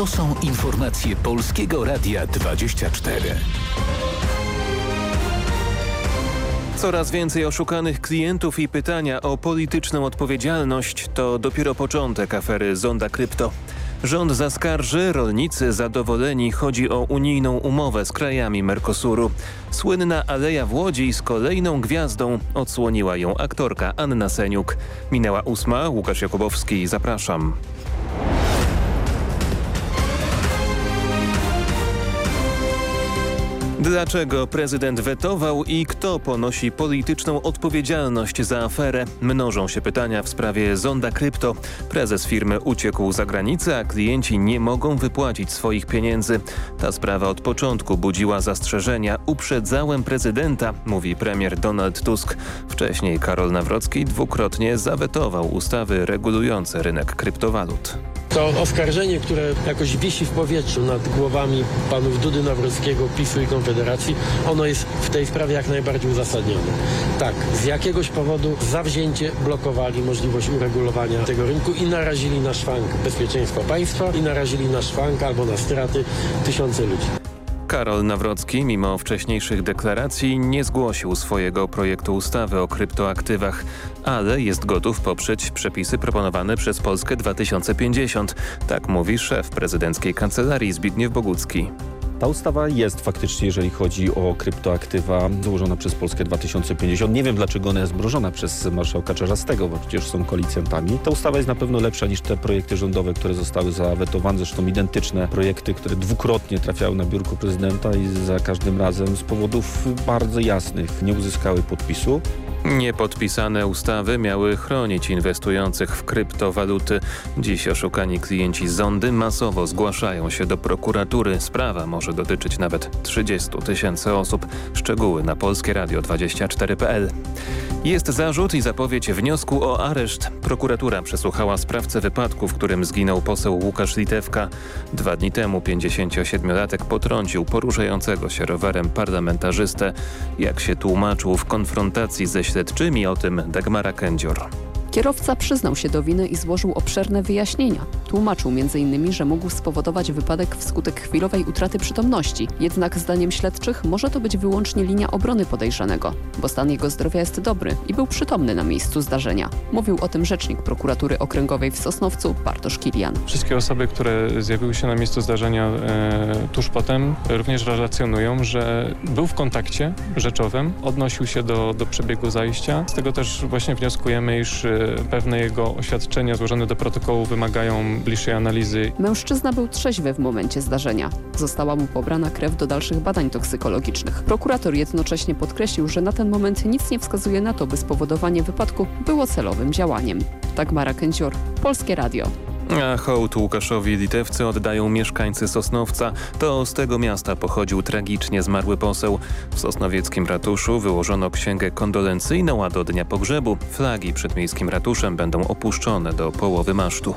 To są informacje Polskiego Radia 24. Coraz więcej oszukanych klientów i pytania o polityczną odpowiedzialność to dopiero początek afery Zonda Krypto. Rząd zaskarży, rolnicy zadowoleni. Chodzi o unijną umowę z krajami Mercosuru. Słynna Aleja w Łodzi z kolejną gwiazdą odsłoniła ją aktorka Anna Seniuk. Minęła ósma, Łukasz Jakubowski, zapraszam. Dlaczego prezydent wetował i kto ponosi polityczną odpowiedzialność za aferę? Mnożą się pytania w sprawie Zonda Krypto. Prezes firmy uciekł za granicę, a klienci nie mogą wypłacić swoich pieniędzy. Ta sprawa od początku budziła zastrzeżenia. Uprzedzałem prezydenta, mówi premier Donald Tusk. Wcześniej Karol Nawrocki dwukrotnie zawetował ustawy regulujące rynek kryptowalut. To oskarżenie, które jakoś wisi w powietrzu nad głowami panów Dudy Nawrockiego, PiSu i Konfederacji, ono jest w tej sprawie jak najbardziej uzasadnione. Tak, z jakiegoś powodu zawzięcie blokowali możliwość uregulowania tego rynku i narazili na szwank bezpieczeństwa państwa i narazili na szwank albo na straty tysiące ludzi. Karol Nawrocki, mimo wcześniejszych deklaracji, nie zgłosił swojego projektu ustawy o kryptoaktywach, ale jest gotów poprzeć przepisy proponowane przez Polskę 2050. Tak mówi szef prezydenckiej kancelarii Zbigniew Bogucki. Ta ustawa jest faktycznie, jeżeli chodzi o kryptoaktywa, złożona przez Polskę 2050. Nie wiem, dlaczego ona jest mrożona przez marszałka Czarzastego, bo przecież są koalicjantami. Ta ustawa jest na pewno lepsza niż te projekty rządowe, które zostały zawetowane, zresztą identyczne projekty, które dwukrotnie trafiały na biurko prezydenta i za każdym razem z powodów bardzo jasnych nie uzyskały podpisu. Niepodpisane ustawy miały chronić inwestujących w kryptowaluty. Dziś oszukani klienci Zondy masowo zgłaszają się do prokuratury. Sprawa może dotyczyć nawet 30 tysięcy osób. Szczegóły na polskieradio24.pl. Jest zarzut i zapowiedź wniosku o areszt. Prokuratura przesłuchała sprawcę wypadku, w którym zginął poseł Łukasz Litewka. Dwa dni temu 57-latek potrącił poruszającego się rowerem parlamentarzystę. Jak się tłumaczył w konfrontacji ze śledczymi o tym Dagmara Kędzior. Kierowca przyznał się do winy i złożył obszerne wyjaśnienia. Tłumaczył m.in., że mógł spowodować wypadek wskutek chwilowej utraty przytomności. Jednak zdaniem śledczych może to być wyłącznie linia obrony podejrzanego, bo stan jego zdrowia jest dobry i był przytomny na miejscu zdarzenia. Mówił o tym rzecznik prokuratury okręgowej w Sosnowcu Bartosz Kilian. Wszystkie osoby, które zjawiły się na miejscu zdarzenia e, tuż potem również relacjonują, że był w kontakcie rzeczowym, odnosił się do, do przebiegu zajścia. Z tego też właśnie wnioskujemy, iż e, pewne jego oświadczenia złożone do protokołu wymagają bliższej analizy. Mężczyzna był trzeźwy w momencie zdarzenia. Została mu pobrana krew do dalszych badań toksykologicznych. Prokurator jednocześnie podkreślił, że na ten moment nic nie wskazuje na to, by spowodowanie wypadku było celowym działaniem. Tak Mara Kęcior, Polskie Radio. A hołd Łukaszowi Litewcy oddają mieszkańcy Sosnowca. To z tego miasta pochodził tragicznie zmarły poseł. W sosnowieckim ratuszu wyłożono księgę kondolencyjną, a do dnia pogrzebu flagi przed miejskim ratuszem będą opuszczone do połowy masztu.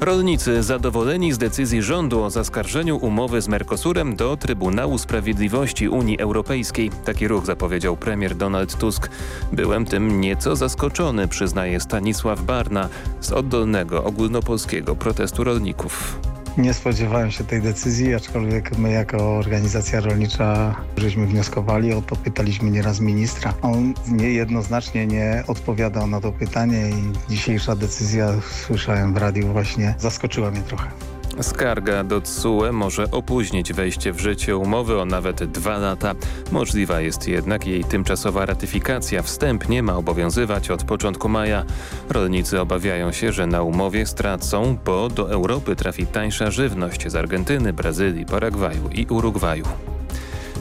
Rolnicy zadowoleni z decyzji rządu o zaskarżeniu umowy z Mercosurem do Trybunału Sprawiedliwości Unii Europejskiej. Taki ruch zapowiedział premier Donald Tusk. Byłem tym nieco zaskoczony, przyznaje Stanisław Barna z oddolnego ogólnopolskiego protestu rolników. Nie spodziewałem się tej decyzji, aczkolwiek my jako organizacja rolnicza żeśmy wnioskowali o to, pytaliśmy nieraz ministra. On niejednoznacznie nie odpowiadał na to pytanie i dzisiejsza decyzja, słyszałem w radiu właśnie, zaskoczyła mnie trochę. Skarga do TSUE może opóźnić wejście w życie umowy o nawet dwa lata. Możliwa jest jednak jej tymczasowa ratyfikacja. Wstępnie ma obowiązywać od początku maja. Rolnicy obawiają się, że na umowie stracą, bo do Europy trafi tańsza żywność z Argentyny, Brazylii, Paragwaju i Urugwaju.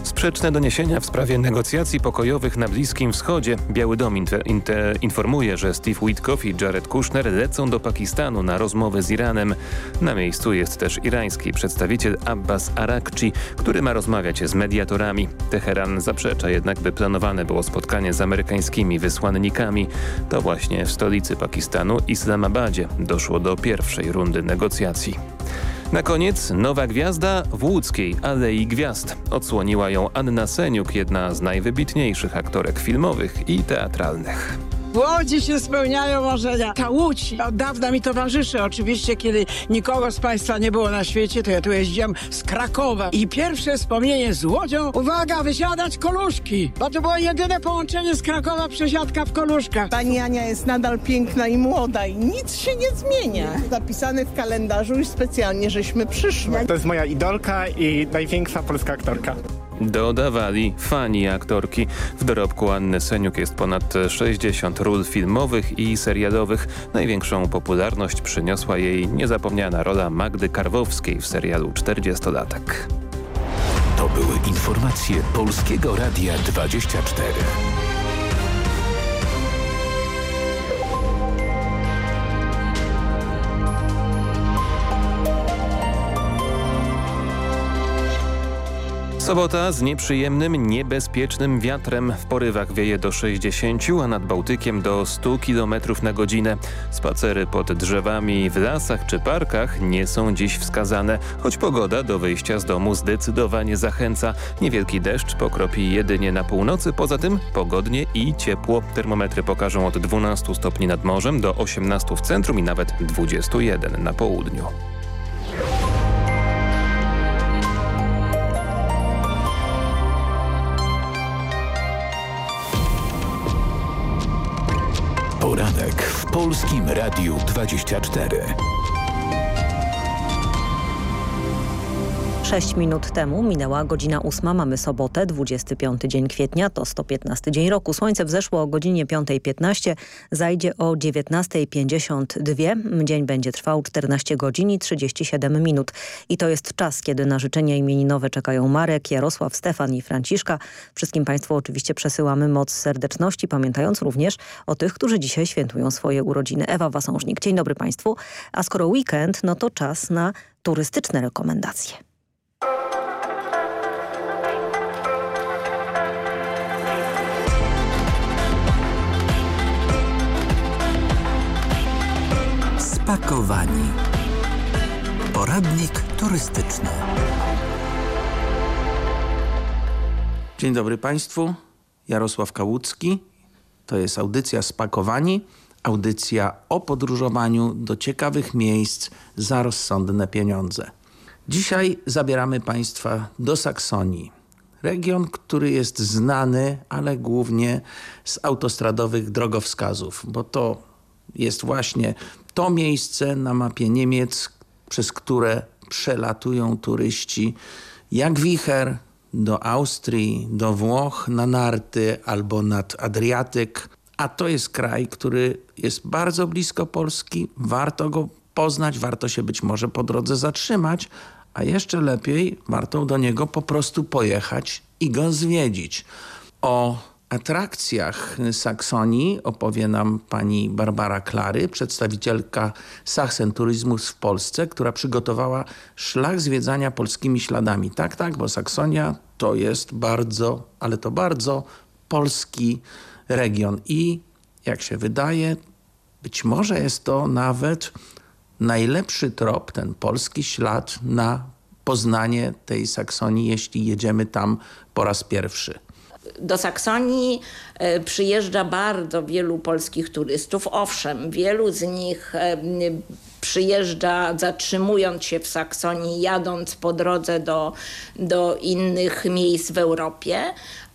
Sprzeczne doniesienia w sprawie negocjacji pokojowych na Bliskim Wschodzie. Biały Dom informuje, że Steve Witkoff i Jared Kushner lecą do Pakistanu na rozmowy z Iranem. Na miejscu jest też irański przedstawiciel Abbas Arakci, który ma rozmawiać z mediatorami. Teheran zaprzecza jednak, by planowane było spotkanie z amerykańskimi wysłannikami. To właśnie w stolicy Pakistanu, Islamabadzie, doszło do pierwszej rundy negocjacji. Na koniec nowa gwiazda w łódzkiej Alei Gwiazd. Odsłoniła ją Anna Seniuk, jedna z najwybitniejszych aktorek filmowych i teatralnych. W Łodzi się spełniają marzenia. Ta Łódź od dawna mi towarzyszy. Oczywiście, kiedy nikogo z Państwa nie było na świecie, to ja tu jeździłam z Krakowa. I pierwsze wspomnienie z Łodzią, uwaga, wysiadać koluszki. Bo to było jedyne połączenie z Krakowa, przesiadka w koluszkach. Pani Ania jest nadal piękna i młoda i nic się nie zmienia. Zapisane w kalendarzu i specjalnie żeśmy przyszły. To jest moja idolka i największa polska aktorka. Dodawali fani aktorki. W dorobku Anny Seniuk jest ponad 60 ról filmowych i serialowych. Największą popularność przyniosła jej niezapomniana rola Magdy Karwowskiej w serialu 40-latek. To były informacje Polskiego Radia 24. Sobota z nieprzyjemnym, niebezpiecznym wiatrem. W porywach wieje do 60, a nad Bałtykiem do 100 km na godzinę. Spacery pod drzewami w lasach czy parkach nie są dziś wskazane, choć pogoda do wyjścia z domu zdecydowanie zachęca. Niewielki deszcz pokropi jedynie na północy, poza tym pogodnie i ciepło. Termometry pokażą od 12 stopni nad morzem do 18 w centrum i nawet 21 na południu. Polskim Radiu 24. 6 minut temu minęła godzina 8. Mamy sobotę, 25 dzień kwietnia, to 115 dzień roku. Słońce wzeszło o godzinie 5.15, zajdzie o 19.52. Dzień będzie trwał 14 godzin i 37 minut. I to jest czas, kiedy na życzenia imieninowe czekają Marek, Jarosław, Stefan i Franciszka. Wszystkim Państwu oczywiście przesyłamy moc serdeczności, pamiętając również o tych, którzy dzisiaj świętują swoje urodziny. Ewa Wasążnik, dzień dobry Państwu. A skoro weekend, no to czas na turystyczne rekomendacje. Spakowani. Poradnik turystyczny. Dzień dobry Państwu. Jarosław Kałucki. To jest audycja Spakowani. Audycja o podróżowaniu do ciekawych miejsc za rozsądne pieniądze. Dzisiaj zabieramy Państwa do Saksonii. Region, który jest znany, ale głównie z autostradowych drogowskazów, bo to jest właśnie to miejsce na mapie Niemiec, przez które przelatują turyści jak wicher do Austrii, do Włoch na narty albo nad Adriatyk. A to jest kraj, który jest bardzo blisko Polski. Warto go poznać, warto się być może po drodze zatrzymać, a jeszcze lepiej warto do niego po prostu pojechać i go zwiedzić. O atrakcjach Saksonii opowie nam pani Barbara Klary, przedstawicielka Sachsen Tourismus w Polsce, która przygotowała szlak zwiedzania polskimi śladami. Tak, tak, bo Saksonia to jest bardzo, ale to bardzo polski region i jak się wydaje, być może jest to nawet najlepszy trop, ten polski ślad na poznanie tej Saksonii, jeśli jedziemy tam po raz pierwszy do Saksonii przyjeżdża bardzo wielu polskich turystów. Owszem, wielu z nich przyjeżdża zatrzymując się w Saksonii, jadąc po drodze do, do innych miejsc w Europie,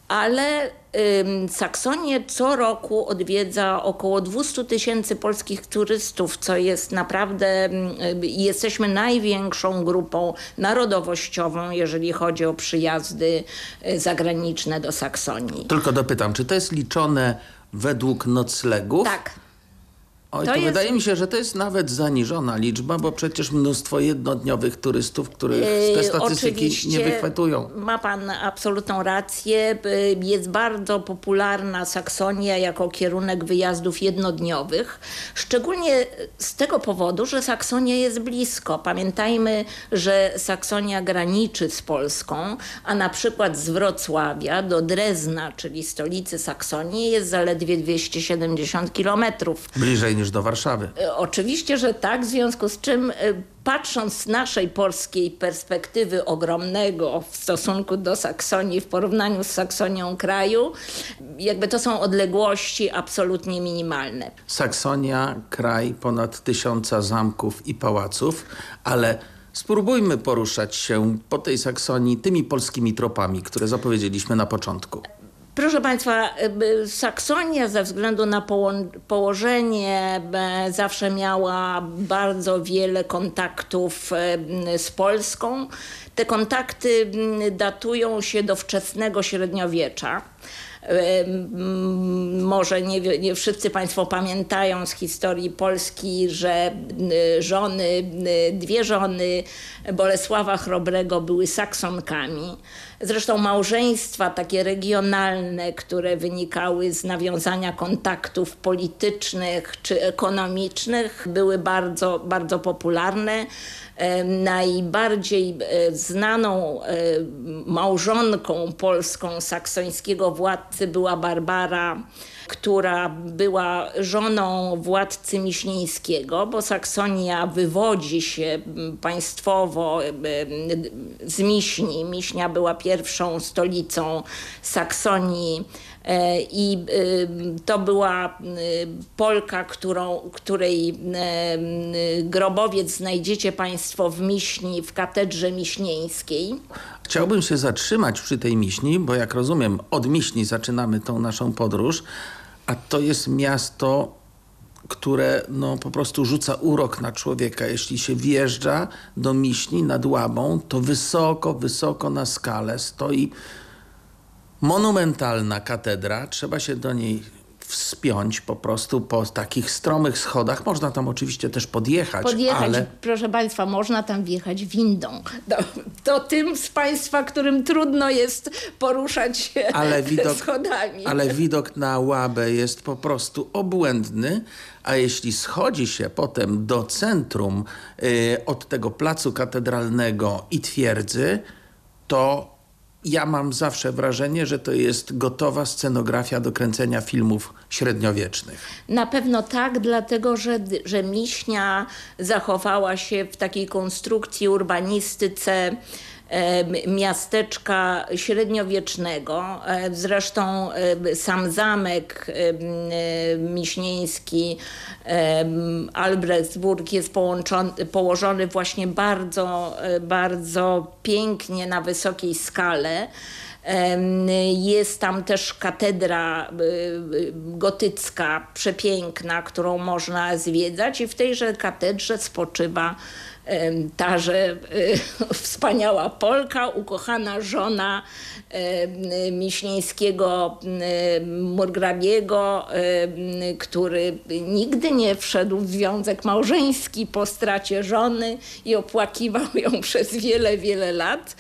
ale Saksonię co roku odwiedza około 200 tysięcy polskich turystów, co jest naprawdę, jesteśmy największą grupą narodowościową, jeżeli chodzi o przyjazdy zagraniczne do Saksonii. Tylko dopytam, czy to jest liczone według noclegów? Tak. Oj, to, to jest... wydaje mi się, że to jest nawet zaniżona liczba, bo przecież mnóstwo jednodniowych turystów, których te statystyki nie wychwytują. Ma pan absolutną rację. Jest bardzo popularna Saksonia jako kierunek wyjazdów jednodniowych. Szczególnie z tego powodu, że Saksonia jest blisko. Pamiętajmy, że Saksonia graniczy z Polską, a na przykład z Wrocławia do Drezna, czyli stolicy Saksonii, jest zaledwie 270 kilometrów. Bliżej niż do Warszawy. E, oczywiście, że tak, w związku z czym e, patrząc z naszej polskiej perspektywy ogromnego w stosunku do Saksonii w porównaniu z Saksonią kraju, jakby to są odległości absolutnie minimalne. Saksonia, kraj ponad tysiąca zamków i pałaców, ale spróbujmy poruszać się po tej Saksonii tymi polskimi tropami, które zapowiedzieliśmy na początku. Proszę Państwa, Saksonia ze względu na poło położenie zawsze miała bardzo wiele kontaktów z Polską. Te kontakty datują się do wczesnego średniowiecza. Może nie, nie, wszyscy Państwo pamiętają z historii Polski, że żony, dwie żony Bolesława Chrobrego były Saksonkami. Zresztą małżeństwa takie regionalne, które wynikały z nawiązania kontaktów politycznych czy ekonomicznych, były bardzo, bardzo popularne. Najbardziej e, znaną e, małżonką polską saksońskiego władcy była Barbara która była żoną władcy Miśnieńskiego, bo Saksonia wywodzi się państwowo z Miśni. Miśnia była pierwszą stolicą Saksonii e, i to była Polka, którą, której grobowiec znajdziecie Państwo w Miśni, w katedrze miśnieńskiej. Chciałbym się zatrzymać przy tej Miśni, bo jak rozumiem od Miśni zaczynamy tą naszą podróż, a to jest miasto, które no, po prostu rzuca urok na człowieka. Jeśli się wjeżdża do Miśni nad Łabą, to wysoko, wysoko na skale stoi monumentalna katedra. Trzeba się do niej wspiąć po prostu po takich stromych schodach. Można tam oczywiście też podjechać, Podjechać, ale... proszę Państwa, można tam wjechać windą. To, to tym z Państwa, którym trudno jest poruszać się ale widok, schodami. Ale widok na łabę jest po prostu obłędny, a jeśli schodzi się potem do centrum y, od tego placu katedralnego i twierdzy, to ja mam zawsze wrażenie, że to jest gotowa scenografia do kręcenia filmów średniowiecznych. Na pewno tak, dlatego że, Miśnia zachowała się w takiej konstrukcji, urbanistyce miasteczka średniowiecznego. E, zresztą sam zamek miśnieński Albrechtsburg jest położony właśnie bardzo, e, bardzo pięknie na wysokiej skale. Jest tam też katedra e, gotycka, przepiękna, którą można zwiedzać i w tejże katedrze spoczywa że wspaniała Polka, ukochana żona Miśnieńskiego Murgrabiego, który nigdy nie wszedł w związek małżeński po stracie żony i opłakiwał ją przez wiele, wiele lat.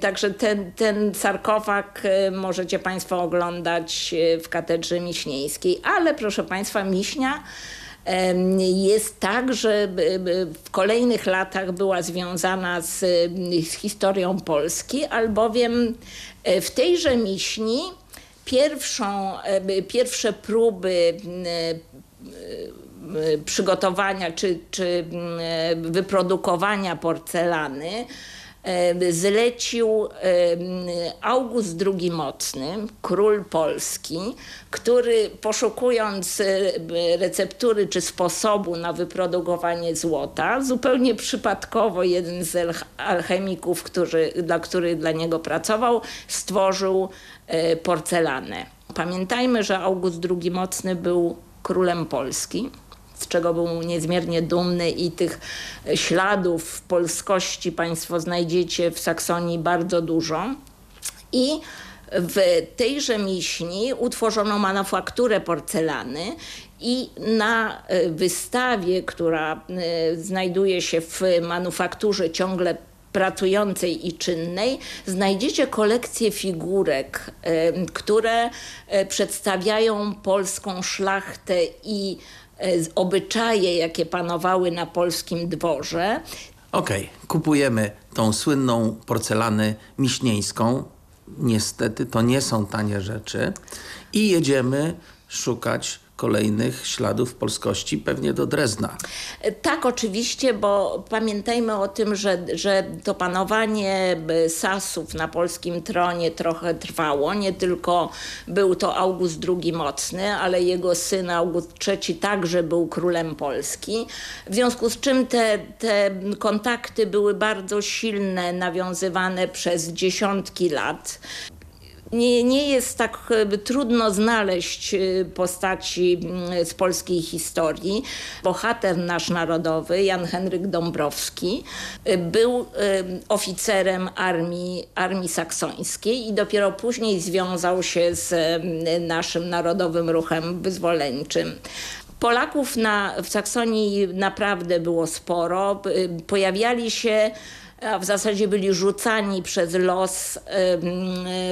Także ten, ten sarkofag możecie Państwo oglądać w katedrze miśnieńskiej. Ale proszę Państwa, Miśnia jest tak, że w kolejnych latach była związana z, z historią Polski, albowiem e, w tejże miśni pierwszą, pierwsze próby przygotowania czy, czy wyprodukowania porcelany zlecił August II Mocny, król Polski, który poszukując receptury czy sposobu na wyprodukowanie złota, zupełnie przypadkowo jeden z alchemików, który, dla których dla niego pracował, stworzył e, porcelanę. Pamiętajmy, że August II Mocny był królem Polski z czego był niezmiernie dumny i tych śladów polskości Państwo znajdziecie w Saksonii bardzo dużo. I w tejże miśni utworzono manufakturę porcelany i na e, wystawie, która e, znajduje się w manufakturze ciągle pracującej i czynnej, znajdziecie kolekcję figurek, e, które przedstawiają polską szlachtę i E, obyczaje, jakie panowały na polskim dworze. Okej, okay. kupujemy tą słynną porcelanę miśnieńską. Niestety to nie są tanie rzeczy. I jedziemy szukać kolejnych śladów polskości, pewnie do Drezna. Tak, oczywiście, bo pamiętajmy o tym, że, że to panowanie Sasów na polskim tronie trochę trwało. Nie tylko był to August II Mocny, ale jego syn August III także był królem Polski. W związku z czym te, te kontakty były bardzo silne, nawiązywane przez dziesiątki lat. Nie, nie jest tak trudno znaleźć e, postaci mm, z polskiej historii. Bohater nasz narodowy, Jan Henryk Dąbrowski, e, był oficerem armii, armii saksońskiej i dopiero później związał się z naszym narodowym ruchem wyzwoleńczym. Polaków na, w Saksonii naprawdę było sporo. Pojawiali się a w zasadzie byli rzucani przez los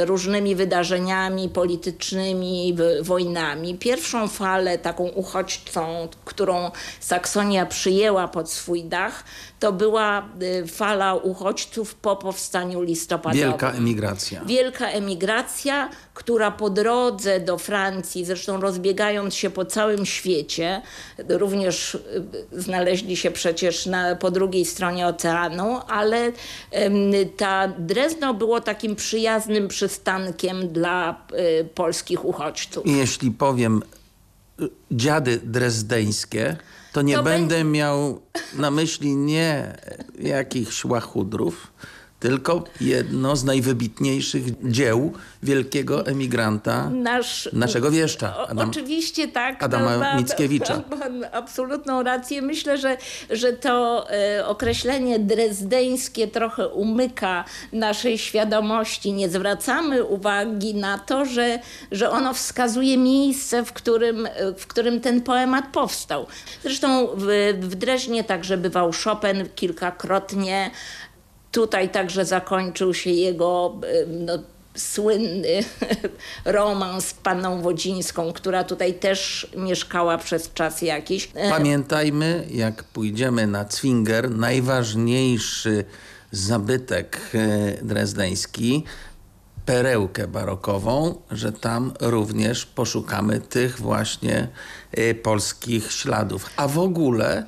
różnymi wydarzeniami politycznymi, wojnami. Pierwszą falę taką uchodźcą, którą Saksonia przyjęła pod swój dach, to była y, fala uchodźców po powstaniu listopadowym. Wielka emigracja. Wielka emigracja, która po drodze do Francji, zresztą rozbiegając się po całym świecie, również y, znaleźli się przecież na, po drugiej stronie oceanu, ale ta Drezno było takim przyjaznym przystankiem dla y, polskich uchodźców. Jeśli powiem dziady drezdeńskie, to nie to będę miał na myśli nie jakichś łachudrów, tylko jedno z najwybitniejszych dzieł wielkiego emigranta Nasz, naszego wieszcza. Adam, oczywiście tak. Adama no, Mickiewicza. Mam absolutną rację. Myślę, że, że to e, określenie drezdeńskie trochę umyka naszej świadomości. Nie zwracamy uwagi na to, że, że ono wskazuje miejsce, w którym, w którym ten poemat powstał. Zresztą w, w Dreźnie także bywał Chopin kilkakrotnie. Tutaj także zakończył się jego no, słynny romans z panną Wodzińską, która tutaj też mieszkała przez czas jakiś. E, Pamiętajmy, jak pójdziemy na Cwinger, najważniejszy zabytek e, drezdeński, perełkę barokową, że tam również poszukamy tych właśnie e, polskich śladów. A w ogóle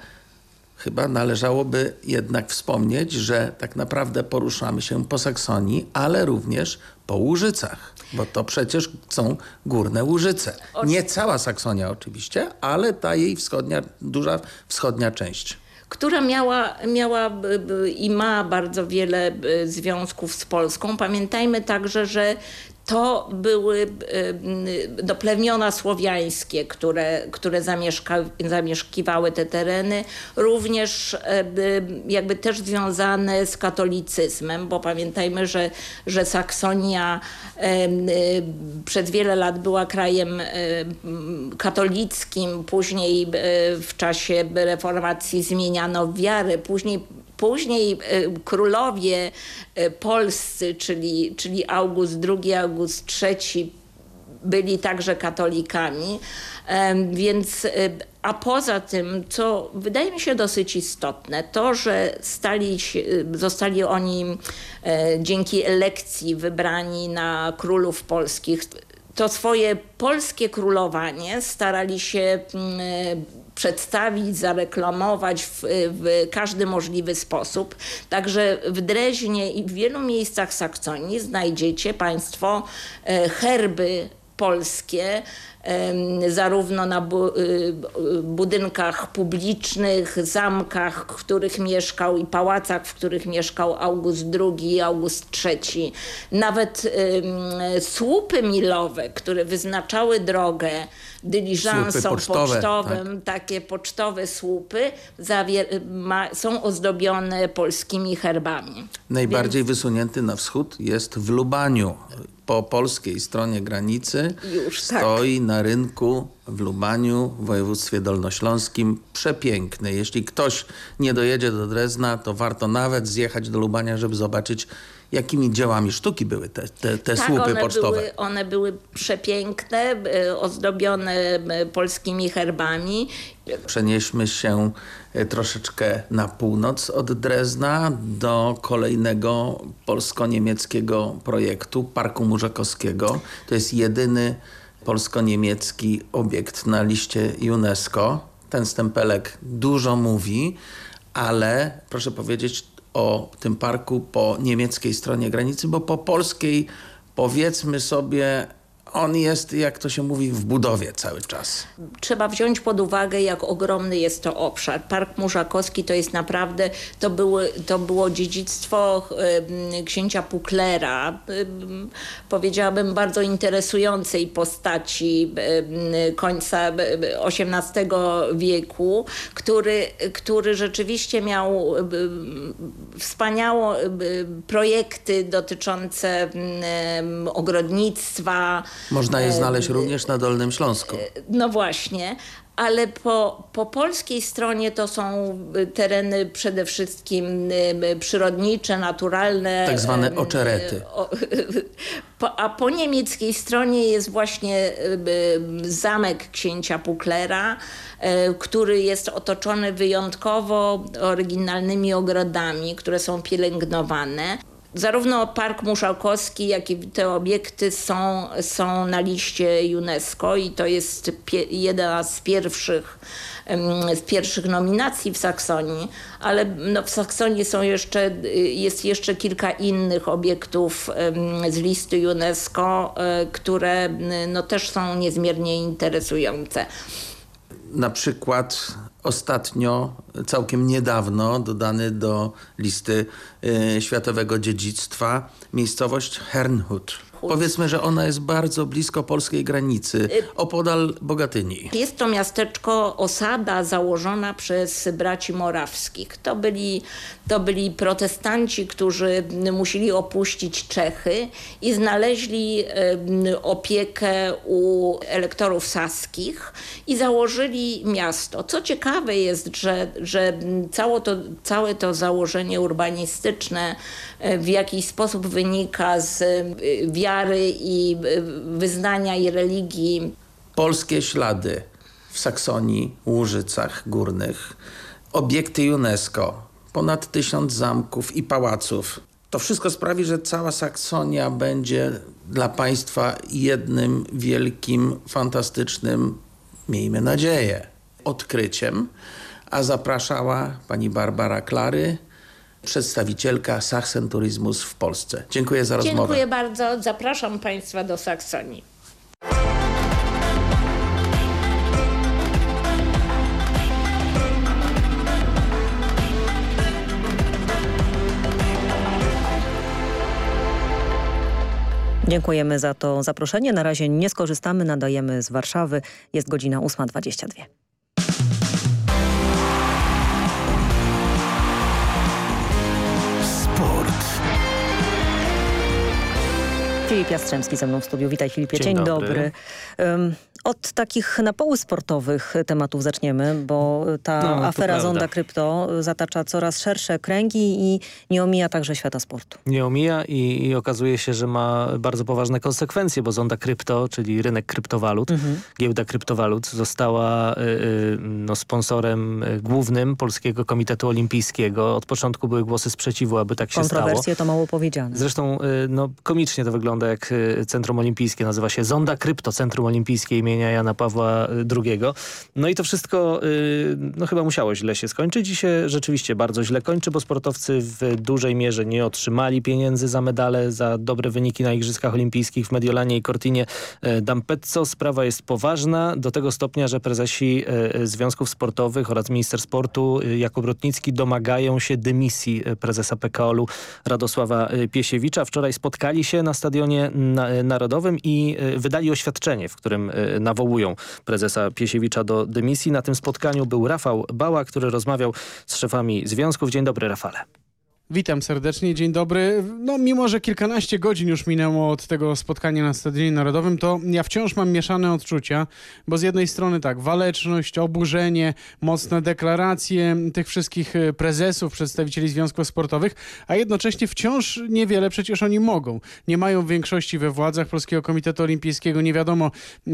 chyba należałoby jednak wspomnieć, że tak naprawdę poruszamy się po Saksonii, ale również po Łużycach, bo to przecież są górne Łużyce. Nie cała Saksonia oczywiście, ale ta jej wschodnia, duża wschodnia część która miała, miała i ma bardzo wiele związków z Polską. Pamiętajmy także, że to były do plemiona słowiańskie, które, które zamieszkiwały te tereny, również jakby też związane z katolicyzmem, bo pamiętajmy, że, że Saksonia przez wiele lat była krajem katolickim, później w czasie reformacji zmieniano wiarę, później Później e, królowie e, polscy, czyli, czyli August II, August III byli także katolikami, więc e, a poza tym, co wydaje mi się dosyć istotne, to, że stali zostali oni dzięki elekcji wybrani na królów polskich, to swoje polskie królowanie starali się mm, przedstawić, zareklamować w, w, każdy możliwy sposób. Także w Dreźnie i w wielu miejscach Saksonii znajdziecie Państwo e, herby polskie, zarówno na bu y, budynkach publicznych, zamkach, w których mieszkał i pałacach, w których mieszkał August II i August III. Nawet słupy milowe, które wyznaczały drogę dyliżansom pocztowe, pocztowym, tak. takie pocztowe słupy są ozdobione polskimi herbami. Najbardziej Więc... wysunięty na wschód jest w Lubaniu po polskiej stronie granicy Już, tak. stoi na rynku w Lubaniu w województwie dolnośląskim. Przepiękny. Jeśli ktoś nie dojedzie do Drezna, to warto nawet zjechać do Lubania, żeby zobaczyć jakimi dziełami sztuki były te, te, te tak, słupy one pocztowe. Były, one były przepiękne, e, ozdobione polskimi herbami. Przenieśmy się e, troszeczkę na północ od Drezna do kolejnego polsko-niemieckiego projektu Parku Murzekowskiego. To jest jedyny polsko-niemiecki obiekt na liście UNESCO. Ten stempelek dużo mówi, ale proszę powiedzieć o tym parku po niemieckiej stronie granicy, bo po polskiej powiedzmy sobie on jest, jak to się mówi, w budowie cały czas. Trzeba wziąć pod uwagę, jak ogromny jest to obszar. Park Murzakowski to jest naprawdę, to, były, to było dziedzictwo księcia Puklera, powiedziałabym bardzo interesującej postaci końca XVIII wieku, który, który rzeczywiście miał wspaniałe projekty dotyczące ogrodnictwa, można je znaleźć również na Dolnym Śląsku. No właśnie, ale po, po polskiej stronie to są tereny przede wszystkim przyrodnicze, naturalne. Tak zwane oczerety. A po niemieckiej stronie jest właśnie zamek księcia Puklera, e, który jest otoczony wyjątkowo oryginalnymi ogrodami, które są pielęgnowane. Zarówno Park Muszałkowski, jak i te obiekty są, są na liście UNESCO i to jest jedna z pierwszych, z pierwszych nominacji w Saksonii, ale no w Saksonii są jeszcze, jest jeszcze kilka innych obiektów z listy UNESCO, e, które no też są niezmiernie interesujące. Na przykład ostatnio, całkiem niedawno dodany do listy y, Światowego Dziedzictwa miejscowość Hernhut. Powiedzmy, że ona jest bardzo blisko polskiej granicy, y, opodal Bogatyni. Jest to miasteczko, osada założona przez braci morawskich. To byli, to byli protestanci, którzy musieli opuścić Czechy i znaleźli opiekę u elektorów saskich i założyli miasto. Co ciekawe jest, że, że całe, to, całe to założenie urbanistyczne e, w jakiś sposób wynika z wiary wiary i e, wyznania i religii. Polskie ślady w Saksonii, Łużycach Górnych, obiekty UNESCO, ponad tysiąc zamków i pałaców. To wszystko sprawi, że cała Saksonia będzie dla Państwa jednym wielkim, fantastycznym, miejmy nadzieję, odkryciem. A zapraszała pani Barbara Klary, przedstawicielka Sachsen Tourismus w Polsce. Dziękuję za rozmowę. Dziękuję bardzo. Zapraszam Państwa do Saksonii. Dziękujemy za to zaproszenie. Na razie nie skorzystamy, nadajemy z Warszawy. Jest godzina 8.22. Filip Jastrzębski ze mną w studiu. Witaj Filipie. Dzień, Dzień dobry. dobry. Od takich na poły sportowych tematów zaczniemy, bo ta no, afera Zonda Krypto zatacza coraz szersze kręgi i nie omija także świata sportu. Nie omija i, i okazuje się, że ma bardzo poważne konsekwencje, bo Zonda Krypto, czyli rynek kryptowalut, mhm. giełda kryptowalut została y, y, no, sponsorem głównym Polskiego Komitetu Olimpijskiego. Od początku były głosy sprzeciwu, aby tak się stało. Kontrowersje to mało powiedziane. Zresztą y, no, komicznie to wygląda jak Centrum Olimpijskie. Nazywa się Zonda Krypto, Centrum Olimpijskie imienia Jana Pawła II. No i to wszystko y, no chyba musiało źle się skończyć i się rzeczywiście bardzo źle kończy, bo sportowcy w dużej mierze nie otrzymali pieniędzy za medale, za dobre wyniki na Igrzyskach Olimpijskich w Mediolanie i Cortinie e, d'Ampezzo. Sprawa jest poważna do tego stopnia, że prezesi związków sportowych oraz minister sportu Jakub Rotnicki domagają się dymisji prezesa PKOL-u Radosława Piesiewicza. Wczoraj spotkali się na Stadionie Narodowym i wydali oświadczenie, w którym nawołują prezesa Piesiewicza do dymisji. Na tym spotkaniu był Rafał Bała, który rozmawiał z szefami związków. Dzień dobry Rafale. Witam serdecznie, dzień dobry. No mimo, że kilkanaście godzin już minęło od tego spotkania na Stadionie Narodowym, to ja wciąż mam mieszane odczucia, bo z jednej strony tak, waleczność, oburzenie, mocne deklaracje tych wszystkich e, prezesów, przedstawicieli związków sportowych, a jednocześnie wciąż niewiele przecież oni mogą. Nie mają większości we władzach Polskiego Komitetu Olimpijskiego, nie wiadomo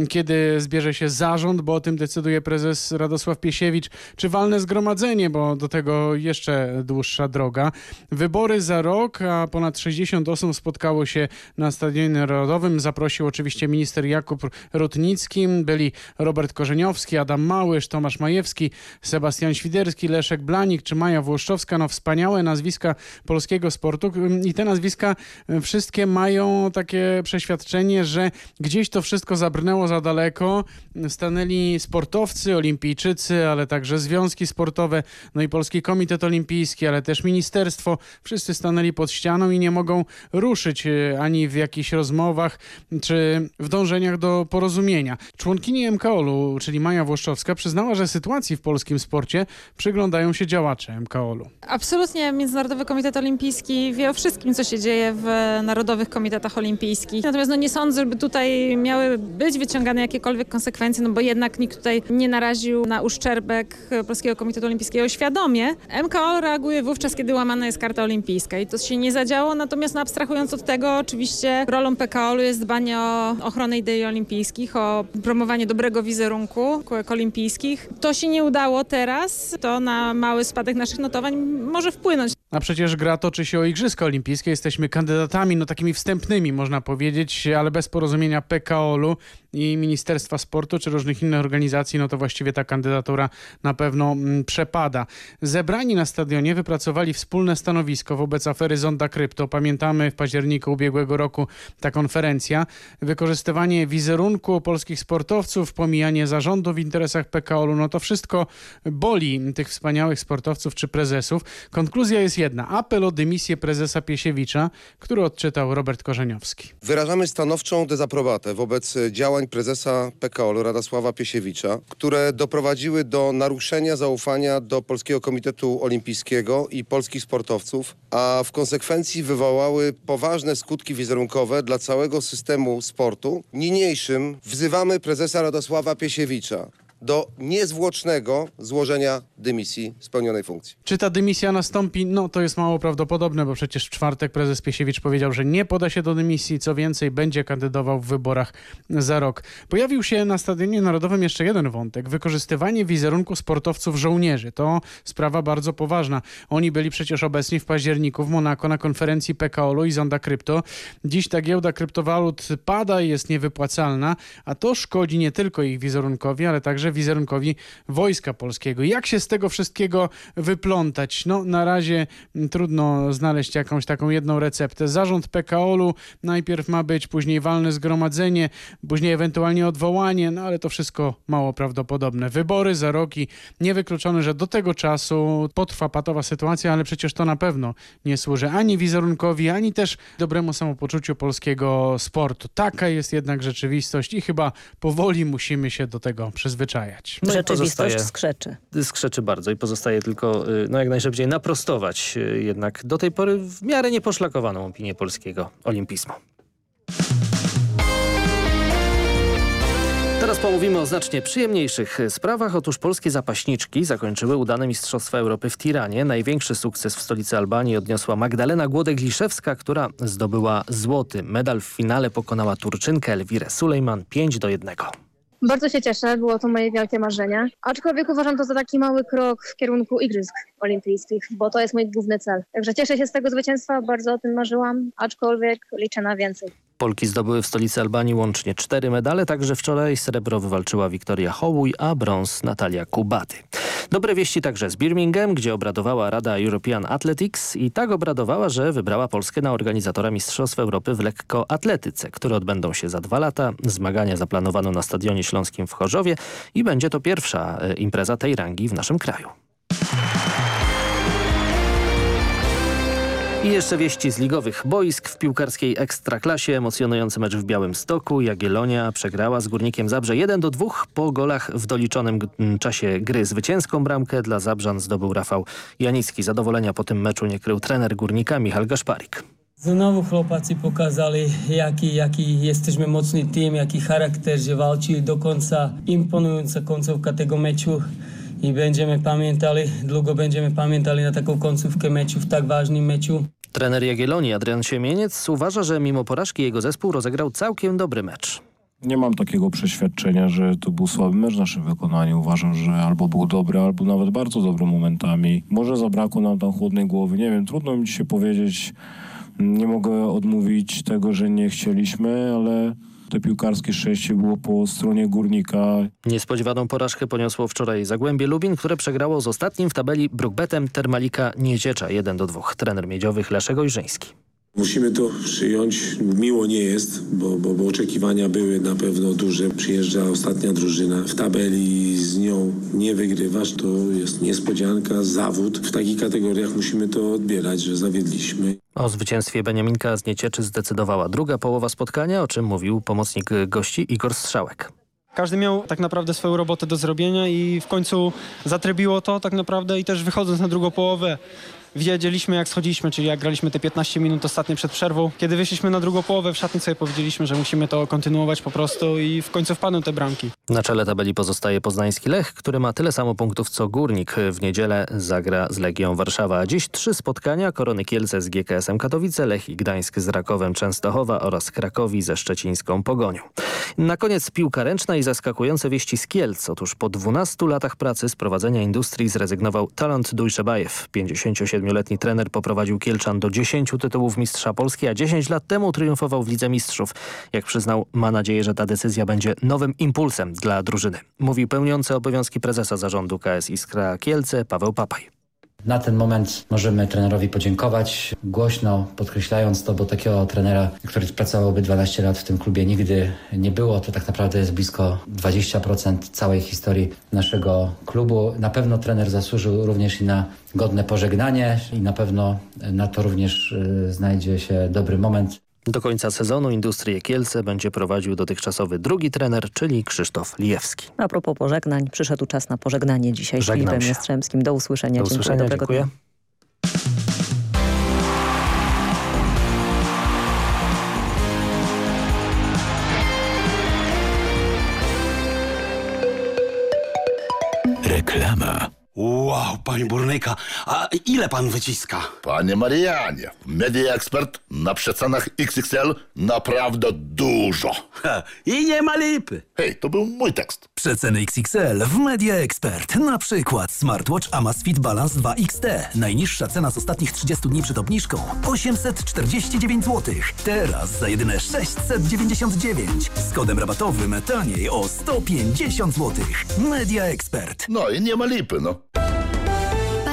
kiedy zbierze się zarząd, bo o tym decyduje prezes Radosław Piesiewicz, czy walne zgromadzenie, bo do tego jeszcze dłuższa droga. Wybory za rok, a ponad 60 osób spotkało się na Stadionie Narodowym. Zaprosił oczywiście minister Jakub Rutnicki, byli Robert Korzeniowski, Adam Małysz, Tomasz Majewski, Sebastian Świderski, Leszek Blanik czy Maja Włoszczowska. No wspaniałe nazwiska polskiego sportu i te nazwiska wszystkie mają takie przeświadczenie, że gdzieś to wszystko zabrnęło za daleko. Stanęli sportowcy, olimpijczycy, ale także związki sportowe, no i Polski Komitet Olimpijski, ale też ministerstwo. Wszyscy stanęli pod ścianą i nie mogą ruszyć e, ani w jakichś rozmowach, czy w dążeniach do porozumienia. Członkini MKOL-u, czyli Maja Włoszczowska, przyznała, że sytuacji w polskim sporcie przyglądają się działacze MKOL-u. Absolutnie Międzynarodowy Komitet Olimpijski wie o wszystkim, co się dzieje w Narodowych Komitetach Olimpijskich. Natomiast no, nie sądzę, żeby tutaj miały być wyciągane jakiekolwiek konsekwencje, no bo jednak nikt tutaj nie naraził na uszczerbek Polskiego Komitetu Olimpijskiego świadomie. MKOL reaguje wówczas, kiedy łamana jest karta olimpijska i to się nie zadziało, natomiast no, abstrahując od tego, oczywiście rolą PKOL-u jest dbanie o ochronę idei olimpijskich, o promowanie dobrego wizerunku kółek olimpijskich. To się nie udało teraz, to na mały spadek naszych notowań może wpłynąć. A przecież gra toczy się o Igrzyska Olimpijskie. Jesteśmy kandydatami, no takimi wstępnymi można powiedzieć, ale bez porozumienia PKOL-u i Ministerstwa Sportu czy różnych innych organizacji, no to właściwie ta kandydatura na pewno mm, przepada. Zebrani na stadionie wypracowali wspólne stanowisko wobec afery Zonda Krypto. Pamiętamy w październiku ubiegłego roku ta konferencja. Wykorzystywanie wizerunku polskich sportowców, pomijanie zarządu w interesach PKOL-u, no to wszystko boli tych wspaniałych sportowców czy prezesów. Konkluzja jest jedna. Apel o dymisję prezesa Piesiewicza, który odczytał Robert Korzeniowski. Wyrażamy stanowczą dezaprobatę wobec działań prezesa PKOL Radosława Piesiewicza, które doprowadziły do naruszenia zaufania do Polskiego Komitetu Olimpijskiego i polskich sportowców, a w konsekwencji wywołały poważne skutki wizerunkowe dla całego systemu sportu. Niniejszym wzywamy prezesa Radosława Piesiewicza do niezwłocznego złożenia dymisji z pełnionej funkcji. Czy ta dymisja nastąpi? No to jest mało prawdopodobne, bo przecież w czwartek prezes Piesiewicz powiedział, że nie poda się do dymisji, co więcej będzie kandydował w wyborach za rok. Pojawił się na Stadionie Narodowym jeszcze jeden wątek. Wykorzystywanie wizerunku sportowców żołnierzy. To sprawa bardzo poważna. Oni byli przecież obecni w październiku w Monako na konferencji PKOL-u i Zonda Krypto. Dziś ta giełda kryptowalut pada i jest niewypłacalna, a to szkodzi nie tylko ich wizerunkowi, ale także wizerunkowi Wojska Polskiego. Jak się z tego wszystkiego wyplątać? No na razie trudno znaleźć jakąś taką jedną receptę. Zarząd PKOL-u najpierw ma być, później walne zgromadzenie, później ewentualnie odwołanie, no ale to wszystko mało prawdopodobne. Wybory za rok i niewykluczone, że do tego czasu potrwa patowa sytuacja, ale przecież to na pewno nie służy ani wizerunkowi, ani też dobremu samopoczuciu polskiego sportu. Taka jest jednak rzeczywistość i chyba powoli musimy się do tego przyzwyczaić. No Rzeczywistość skrzeczy. Skrzeczy bardzo i pozostaje tylko no, jak najszybciej naprostować jednak do tej pory w miarę nieposzlakowaną opinię polskiego olimpizmu. Teraz pomówimy o znacznie przyjemniejszych sprawach. Otóż polskie zapaśniczki zakończyły udane Mistrzostwa Europy w Tiranie. Największy sukces w stolicy Albanii odniosła Magdalena Głodek-Liszewska, która zdobyła złoty. Medal w finale pokonała Turczynkę Elwirę Sulejman 5 do 1. Bardzo się cieszę, było to moje wielkie marzenie. Aczkolwiek uważam to za taki mały krok w kierunku Igrzysk Olimpijskich, bo to jest mój główny cel. Także cieszę się z tego zwycięstwa, bardzo o tym marzyłam, aczkolwiek liczę na więcej. Polki zdobyły w stolicy Albanii łącznie cztery medale, także wczoraj srebro wywalczyła Wiktoria Hołuj, a brąz Natalia Kubaty. Dobre wieści także z Birmingham, gdzie obradowała Rada European Athletics i tak obradowała, że wybrała Polskę na organizatora Mistrzostw Europy w lekkoatletyce, które odbędą się za dwa lata. Zmagania zaplanowano na Stadionie Śląskim w Chorzowie i będzie to pierwsza impreza tej rangi w naszym kraju. I jeszcze wieści z ligowych boisk. W piłkarskiej Ekstraklasie emocjonujący mecz w Białymstoku. Jagiellonia przegrała z Górnikiem Zabrze 1 do 2 po golach w doliczonym czasie gry. Zwycięską bramkę dla Zabrzan zdobył Rafał Janicki. Zadowolenia po tym meczu nie krył trener Górnika Michal Gaszparik. Znowu chłopacy pokazali, jaki, jaki jesteśmy mocny team, jaki charakter, że walczyli do końca. Imponująca końcówka tego meczu i będziemy pamiętali, długo będziemy pamiętali na taką końcówkę meczu, w tak ważnym meczu. Trener Jagiellonii Adrian Siemieniec uważa, że mimo porażki jego zespół rozegrał całkiem dobry mecz. Nie mam takiego przeświadczenia, że to był słaby mecz w naszym wykonaniu. Uważam, że albo był dobry, albo nawet bardzo dobry momentami. Może zabrakło nam tam chłodnej głowy. Nie wiem, trudno mi dzisiaj powiedzieć. Nie mogę odmówić tego, że nie chcieliśmy, ale te piłkarskie szczęście było po stronie górnika. Niespodziewaną porażkę poniosło wczoraj Zagłębie Lubin, które przegrało z ostatnim w tabeli Brookbetem Termalika Nieciecza 1 do 2. Trener miedziowych Leszek Ojrzyński. Musimy to przyjąć. Miło nie jest, bo, bo, bo oczekiwania były na pewno duże. Przyjeżdża ostatnia drużyna w tabeli z nią nie wygrywasz. To jest niespodzianka, zawód. W takich kategoriach musimy to odbierać, że zawiedliśmy. O zwycięstwie Beniaminka z Niecieczy zdecydowała druga połowa spotkania, o czym mówił pomocnik gości Igor Strzałek. Każdy miał tak naprawdę swoją robotę do zrobienia i w końcu zatrybiło to tak naprawdę i też wychodząc na drugą połowę wiedzieliśmy jak schodziliśmy, czyli jak graliśmy te 15 minut ostatnie przed przerwą. Kiedy wyszliśmy na drugą połowę w szatni sobie powiedzieliśmy, że musimy to kontynuować po prostu i w końcu wpadną te bramki. Na czele tabeli pozostaje poznański Lech, który ma tyle samo punktów co Górnik. W niedzielę zagra z Legią Warszawa. Dziś trzy spotkania. Korony Kielce z GKS-em Katowice, Lech i Gdańsk z Rakowem Częstochowa oraz Krakowi ze szczecińską Pogonią. Na koniec piłka ręczna i zaskakujące wieści z Kielc. Otóż po 12 latach pracy z prowadzenia industrii zrezygnował Talent Dujszebajew. 57-letni trener poprowadził Kielczan do 10 tytułów mistrza Polski, a 10 lat temu triumfował w Lidze Mistrzów. Jak przyznał, ma nadzieję, że ta decyzja będzie nowym impulsem dla drużyny. Mówił pełniący obowiązki prezesa zarządu KS Iskra Kielce Paweł Papaj. Na ten moment możemy trenerowi podziękować, głośno podkreślając to, bo takiego trenera, który pracowałby 12 lat w tym klubie nigdy nie było. To tak naprawdę jest blisko 20% całej historii naszego klubu. Na pewno trener zasłużył również i na godne pożegnanie i na pewno na to również y, znajdzie się dobry moment. Do końca sezonu Industrię Kielce będzie prowadził dotychczasowy drugi trener, czyli Krzysztof Lijewski. A propos pożegnań, przyszedł czas na pożegnanie dzisiaj z Żegnam Filipem się. Jastrzębskim. Do usłyszenia. Do usłyszenia, Dobrego dziękuję. Reklama. Wow, panie burnyka, a ile pan wyciska? Panie Marianie, Media Expert na przecenach XXL naprawdę dużo. I nie ma lipy. Hej, to był mój tekst. Przeceny XXL w Media Expert. Na przykład smartwatch Amazfit Balance 2 XT. Najniższa cena z ostatnich 30 dni przed obniżką 849 zł. Teraz za jedyne 699. Z kodem rabatowym taniej o 150 zł. Media Expert. No i nie ma lipy, no.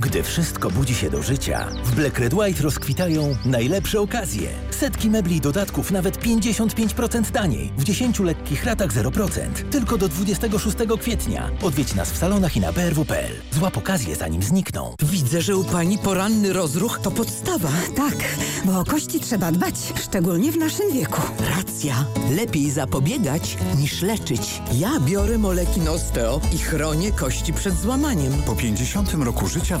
Gdy wszystko budzi się do życia, w Black Red White rozkwitają najlepsze okazje. Setki mebli i dodatków nawet 55% taniej. W 10 lekkich ratach 0%. Tylko do 26 kwietnia. Odwiedź nas w salonach i na brw.pl. Złap okazję zanim znikną. Widzę, że u pani poranny rozruch to podstawa. Tak, bo o kości trzeba dbać, szczególnie w naszym wieku. Racja. Lepiej zapobiegać niż leczyć. Ja biorę moleki Osteo i chronię kości przed złamaniem. Po 50 roku życia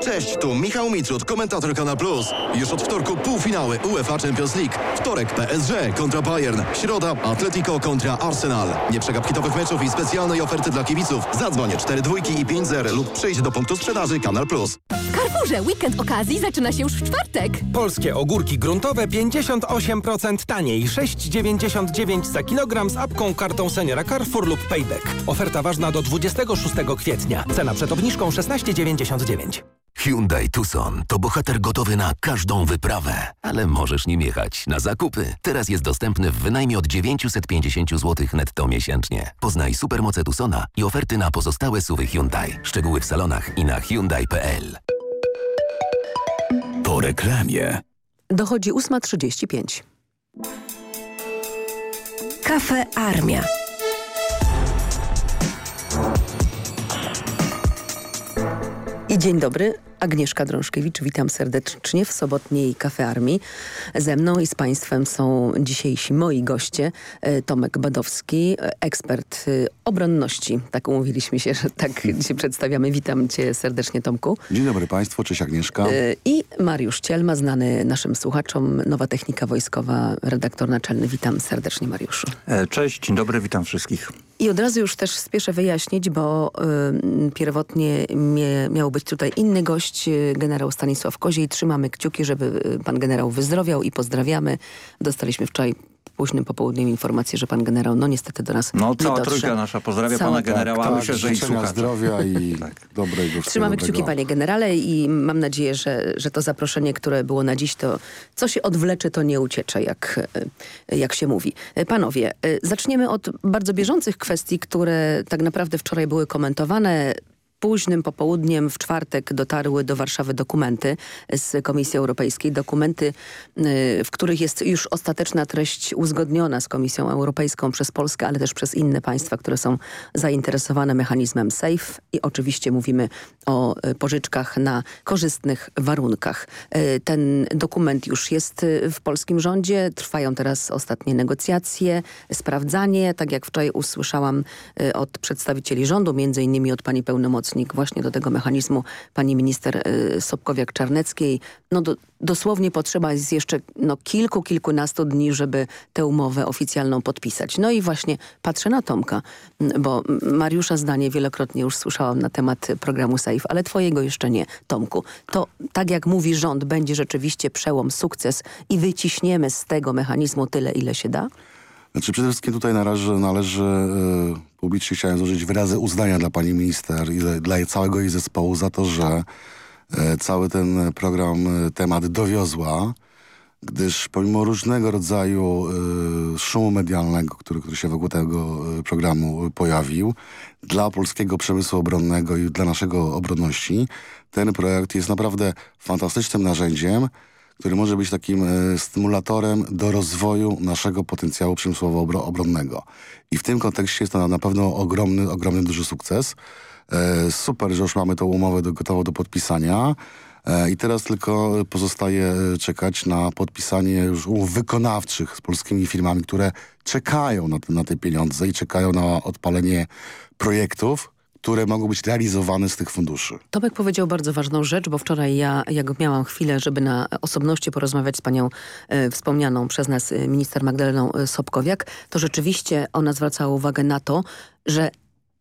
Cześć, tu Michał Mitrud, komentator Kanal Plus. Już od wtorku półfinały UEFA Champions League. Wtorek PSG kontra Bayern. Środa Atletico kontra Arsenal. Nie przegap hitowych meczów i specjalnej oferty dla kibiców. Zadzwoń 4 dwójki i 5 zer lub przyjdź do punktu sprzedaży Kanal Plus. Carrefourze weekend okazji zaczyna się już w czwartek. Polskie ogórki gruntowe 58% taniej. 6,99 za kilogram z apką, kartą seniora Carrefour lub Payback. Oferta ważna do 26 kwietnia. Cena przed obniżką 16,99. Hyundai Tucson to bohater gotowy na każdą wyprawę, ale możesz nim jechać na zakupy. Teraz jest dostępny w wynajmie od 950 zł netto miesięcznie. Poznaj supermoce Tucsona i oferty na pozostałe suwy Hyundai. Szczegóły w salonach i na Hyundai.pl. Po reklamie. Dochodzi 8.35. Kafe Armia. I dzień dobry, Agnieszka Drążkiewicz, witam serdecznie w sobotniej Kafe Armii. Ze mną i z Państwem są dzisiejsi moi goście. E, Tomek Badowski, ekspert e, obronności. Tak umówiliśmy się, że tak się przedstawiamy. Witam Cię serdecznie, Tomku. Dzień dobry Państwu, cześć Agnieszka. E, I Mariusz Cielma, znany naszym słuchaczom, Nowa Technika Wojskowa, redaktor naczelny. Witam serdecznie, Mariuszu. Cześć, dzień dobry, witam wszystkich. I od razu już też spieszę wyjaśnić, bo y, pierwotnie mie, miał być tutaj inny gość, y, generał Stanisław Koziej. Trzymamy kciuki, żeby pan generał wyzdrowiał i pozdrawiamy. Dostaliśmy wczoraj późnym popołudniem informację, że pan generał no niestety do nas No cała nie dotrze. trójka nasza pozdrawia Cała- pana generała, tak, myślę, że i życzenia słucha. zdrowia i dobrego wszystkiego Trzymamy dobrego. kciuki panie generale i mam nadzieję, że, że to zaproszenie, które było na dziś, to co się odwlecze, to nie uciecze, jak, e, jak się mówi. E, Panowie, e, zaczniemy od bardzo bieżących kwestii, które tak naprawdę wczoraj były komentowane. Późnym popołudniem w czwartek dotarły do Warszawy dokumenty z Komisji Europejskiej. Dokumenty, y, w których jest już ostateczna treść uzgodniona z Komisją Europejską przez Polskę, ale też przez inne państwa, które są zainteresowane mechanizmem SAFE. I oczywiście mówimy o y, pożyczkach na korzystnych warunkach. Y, Ten dokument już jest w polskim rządzie. Trwają teraz ostatnie negocjacje, sprawdzanie. Tak jak wczoraj usłyszałam od przedstawicieli rządu, między innymi od pani pełnomocnik właśnie do tego mechanizmu, pani minister y, Sobkowiak-Czarneckiej. No do, dosłownie potrzeba jest jeszcze no, kilku, kilkunastu dni, żeby tę umowę oficjalną podpisać. No i właśnie patrzę na Tomka, m, bo Mariusza zdanie wielokrotnie już słyszałam na temat programu SAFE, ale twojego jeszcze nie, Tomku. To tak jak mówi rząd, będzie rzeczywiście przełom, sukces i wyciśniemy z tego mechanizmu tyle, ile się da? Znaczy przede wszystkim tutaj należy, należy e, publicznie chciałem złożyć wyrazy uznania dla pani minister i dla- całego jej zespołu za to, że e, cały ten program, e, temat dowiozła, gdyż pomimo różnego rodzaju szumu medialnego, który, który się wokół tego programu pojawił, dla polskiego przemysłu obronnego i dla naszego obronności, ten projekt jest naprawdę fantastycznym narzędziem, który może być takim e, stymulatorem do rozwoju naszego potencjału przemysłowo-obronnego. I w tym kontekście jest to na, pewno ogromny, ogromny, duży sukces. E, super, że już mamy tą umowę gotową do podpisania. E, I teraz tylko pozostaje czekać na podpisanie już umów wykonawczych z polskimi firmami, które czekają na te, na te pieniądze i czekają na odpalenie projektów, które mogą być realizowane z tych funduszy. Tomek powiedział bardzo ważną rzecz, bo wczoraj ja, jak miałam chwilę, żeby na osobności porozmawiać z panią e, wspomnianą przez nas e, minister Magdaleną e, Sobkowiak, to rzeczywiście ona zwracała uwagę na to, że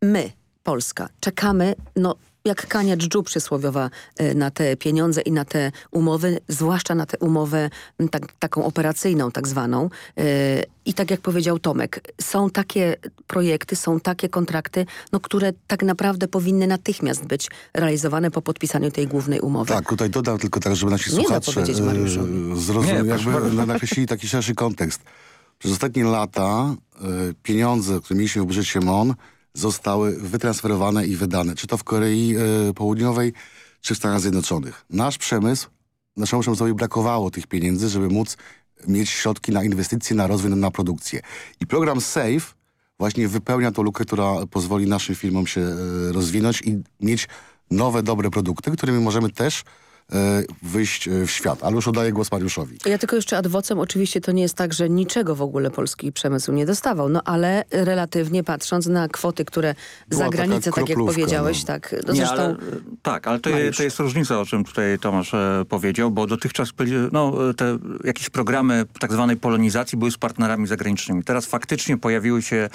my, Polska, czekamy, no jak kania dżdżu przysłowiowa e, na te pieniądze i na te umowy, zwłaszcza na tę umowę tak, taką operacyjną tak zwaną. E, I tak jak powiedział Tomek, są takie projekty, są takie kontrakty, no, które tak naprawdę powinny natychmiast być realizowane po podpisaniu tej głównej umowy. Tak, tutaj dodam tylko tak, żeby nasi Nie słuchacze e, zrozumieli, jakby nakreślili taki szerszy kontekst. Przez ostatnie lata pieniądze, które mieliśmy w budżecie MON zostały wytransferowane i wydane, czy to w Korei e, Południowej, czy w Stanach Zjednoczonych. Nasz przemysł, naszemu przemysłowi brakowało tych pieniędzy, żeby móc mieć środki na inwestycje, na rozwój, na produkcję. I program SAFE właśnie wypełnia tą lukę, która pozwoli naszym firmom się e, rozwinąć i mieć nowe, dobre produkty, którymi możemy też wyjść e, w świat. Ale już oddaję głos Mariuszowi. Ja tylko jeszcze ad vocem, oczywiście to nie jest tak, że niczego w ogóle polski przemysł nie dostawał, no ale relatywnie patrząc na kwoty, które Była za granicę, tak jak powiedziałeś, no. tak, no Nie, zresztą... ale, tak, ale to, je, to jest różnica, o czym tutaj Tomasz e, powiedział, bo dotychczas byli, no, te jakieś programy tak zwanej polonizacji były z partnerami zagranicznymi. Teraz faktycznie pojawiły się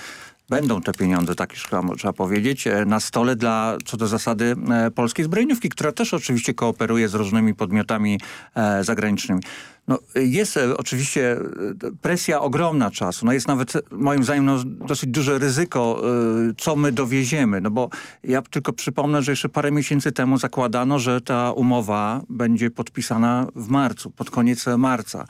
będą te pieniądze, tak już trzeba powiedzieć, e, na stole dla, co do zasady, e, polskiej zbrojeniówki, która też oczywiście kooperuje z różnymi podmiotami e, zagranicznymi. No, jest oczywiście presja ogromna czasu. No jest nawet moim zdaniem no, dosyć duże ryzyko, co my dowieziemy. No bo ja tylko przypomnę, że jeszcze parę miesięcy temu zakładano, że ta umowa będzie podpisana w marcu, pod koniec marca.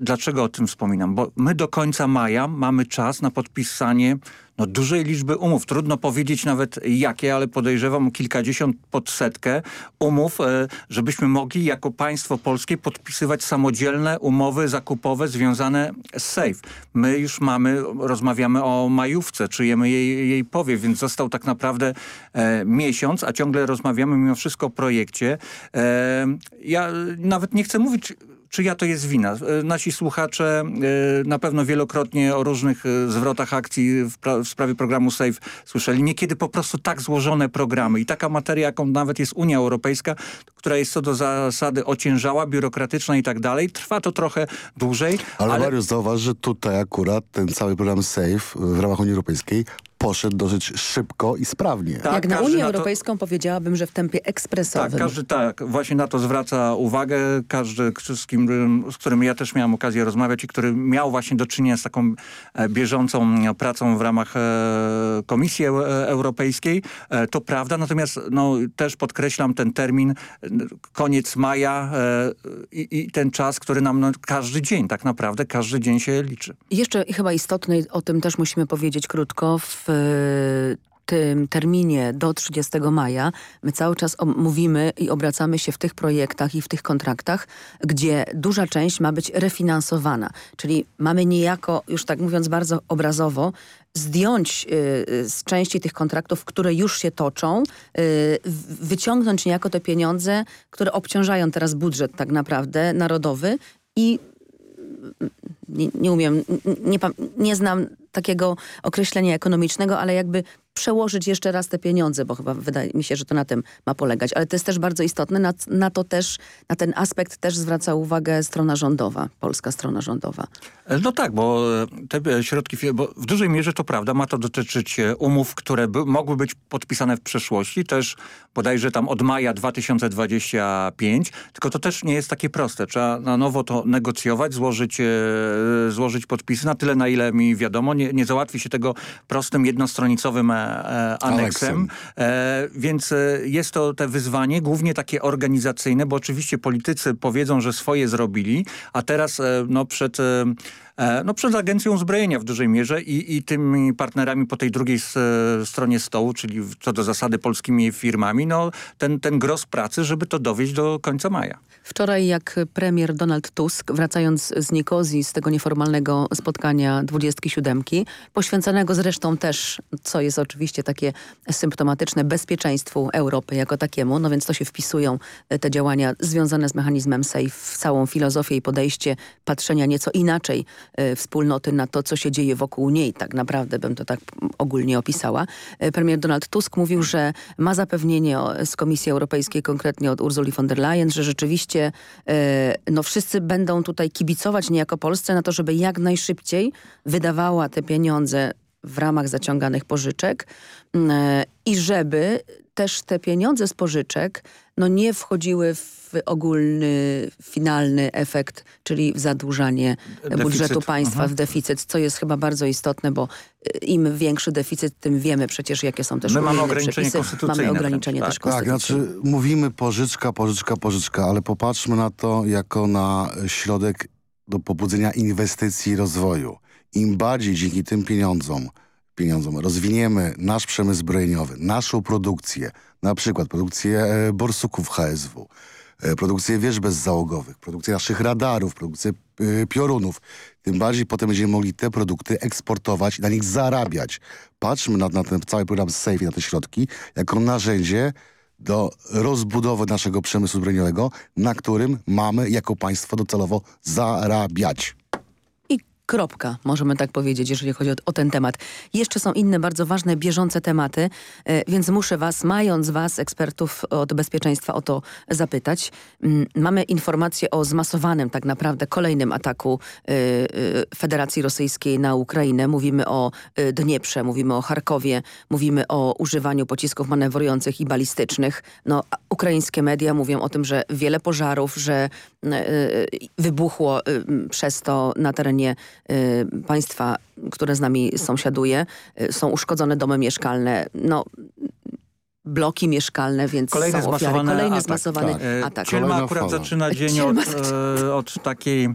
Dlaczego o tym wspominam? Bo my do końca maja mamy czas na podpisanie no, dużej liczby umów. Trudno powiedzieć nawet jakie, ale podejrzewam kilkadziesiąt pod setkę umów, e, żebyśmy mogli jako państwo polskie podpisywać samodzielne umowy zakupowe związane z SAFE. My już mamy, rozmawiamy o majówce, czujemy jej, jej powiew, więc został tak naprawdę e, miesiąc, a ciągle rozmawiamy mimo wszystko o projekcie. E, ja nawet nie chcę mówić czyja to jest wina. E, nasi słuchacze e, na pewno wielokrotnie o różnych e, zwrotach akcji w, w, sprawie programu SAFE słyszeli. Niekiedy po prostu tak złożone programy i taka materia, jaką nawet jest Unia Europejska, która jest co do zasady ociężała, biurokratyczna i tak dalej. Trwa to trochę dłużej. Ale, ale... Mariusz, zauważ, że tutaj akurat ten cały program SAFE w ramach Unii Europejskiej poszedł dosyć szybko i sprawnie. Tak, Jak na Unię na to... Europejską powiedziałabym, że w tempie ekspresowym. Tak, każdy tak, właśnie na to zwraca uwagę. Każdy, z, kim, z którym ja też miałem okazję rozmawiać i który miał właśnie do czynienia z taką e, bieżącą pracą w ramach e, Komisji Europejskiej, e, to prawda. Natomiast no, też podkreślam ten termin koniec maja i, i ten czas, który nam no, każdy dzień, tak naprawdę każdy dzień się liczy. Jeszcze chyba istotne, o tym też musimy powiedzieć krótko, w tym terminie do 30 maja my cały czas mówimy i obracamy się w tych projektach i w tych kontraktach, gdzie duża część ma być refinansowana. Czyli mamy niejako, już tak mówiąc bardzo obrazowo, zdjąć y, z części tych kontraktów, które już się toczą, y, wyciągnąć niejako te pieniądze, które obciążają teraz budżet tak naprawdę narodowy i nie, nie umiem, nie, nie znam takiego określenia ekonomicznego, ale jakby przełożyć jeszcze raz te pieniądze, bo chyba wydaje mi się, że to na tym ma polegać. Ale to jest też bardzo istotne, na, na to też, na ten aspekt też zwraca uwagę strona rządowa, polska strona rządowa. E, no tak, bo te środki, bo w dużej mierze to prawda, ma to dotyczyć e, umów, które by, mogły być podpisane w przeszłości, też bodajże tam od maja 2025, tylko to też nie jest takie proste. Trzeba na nowo to negocjować, złożyć, e, złożyć podpisy na tyle, na ile mi wiadomo, nie, nie załatwi się tego prostym, jednostronicowym e, aneksem. E, więc e, jest to te wyzwanie, głównie takie organizacyjne, bo oczywiście politycy powiedzą, że swoje zrobili, a teraz e, no, przed e, E, no, przez Agencją Uzbrojenia w dużej mierze i, i tymi partnerami po tej drugiej stronie stołu, czyli co do zasady polskimi firmami, no, ten, ten gros pracy, żeby to dowieść do końca maja. Wczoraj jak premier Donald Tusk, wracając z Nikozji, z tego nieformalnego spotkania 27, poświęconego zresztą też, co jest oczywiście takie symptomatyczne, bezpieczeństwu Europy jako takiemu, no więc to się wpisują e, te działania związane z mechanizmem SAFE w całą filozofię i podejście patrzenia nieco inaczej E, wspólnoty na to, co się dzieje wokół niej. Tak naprawdę bym to tak ogólnie opisała. E, premier Donald Tusk mówił, że ma zapewnienie z Komisji Europejskiej, konkretnie od Ursuli von der Leyen, że rzeczywiście e, no, wszyscy będą tutaj kibicować niejako Polsce na to, żeby jak najszybciej wydawała te pieniądze w ramach zaciąganych pożyczek i żeby też te pieniądze z pożyczek no nie wchodziły w ogólny, finalny efekt, czyli w zadłużanie deficyt. budżetu państwa, mhm. w deficyt, co jest chyba bardzo istotne, bo y, im większy deficyt, tym wiemy przecież, jakie są też My mamy ograniczenie przepisy. Mamy ograniczenie też tak. tak, znaczy mówimy pożyczka, pożyczka, pożyczka, ale popatrzmy na to jako na środek do pobudzenia inwestycji i rozwoju. Im bardziej dzięki tym pieniądzom pieniądzom rozwiniemy nasz przemysł zbrojeniowy, naszą produkcję, na przykład produkcję e, borsuków HSW, produkcję wież bezzałogowych, produkcję naszych radarów, produkcję e, piorunów, tym bardziej potem będziemy mogli te produkty eksportować i na nich zarabiać. Patrzmy na, na ten cały program SAFE, na te środki, jako narzędzie do rozbudowy naszego przemysłu zbrojeniowego, na którym mamy jako państwo docelowo zarabiać Kropka, możemy tak powiedzieć, jeżeli chodzi o, o, ten temat. Jeszcze są inne bardzo ważne, bieżące tematy, e, więc muszę was, mając was, ekspertów od bezpieczeństwa, o to zapytać. Mm, mamy informację o zmasowanym tak naprawdę kolejnym ataku e, e, Federacji Rosyjskiej na Ukrainę. Mówimy o Dnieprze, mówimy o Charkowie, mówimy o używaniu pocisków manewrujących i balistycznych. No, ukraińskie media mówią o tym, że wiele pożarów, że wybuchło przez to na terenie państwa, które z nami sąsiaduje, y, są uszkodzone domy mieszkalne. No, bloki mieszkalne, więc Kolejny są ofiary. Kolejny atak, zmasowany tak. atak. Cielma akurat fala. zaczyna dzień od, e, od, takiej,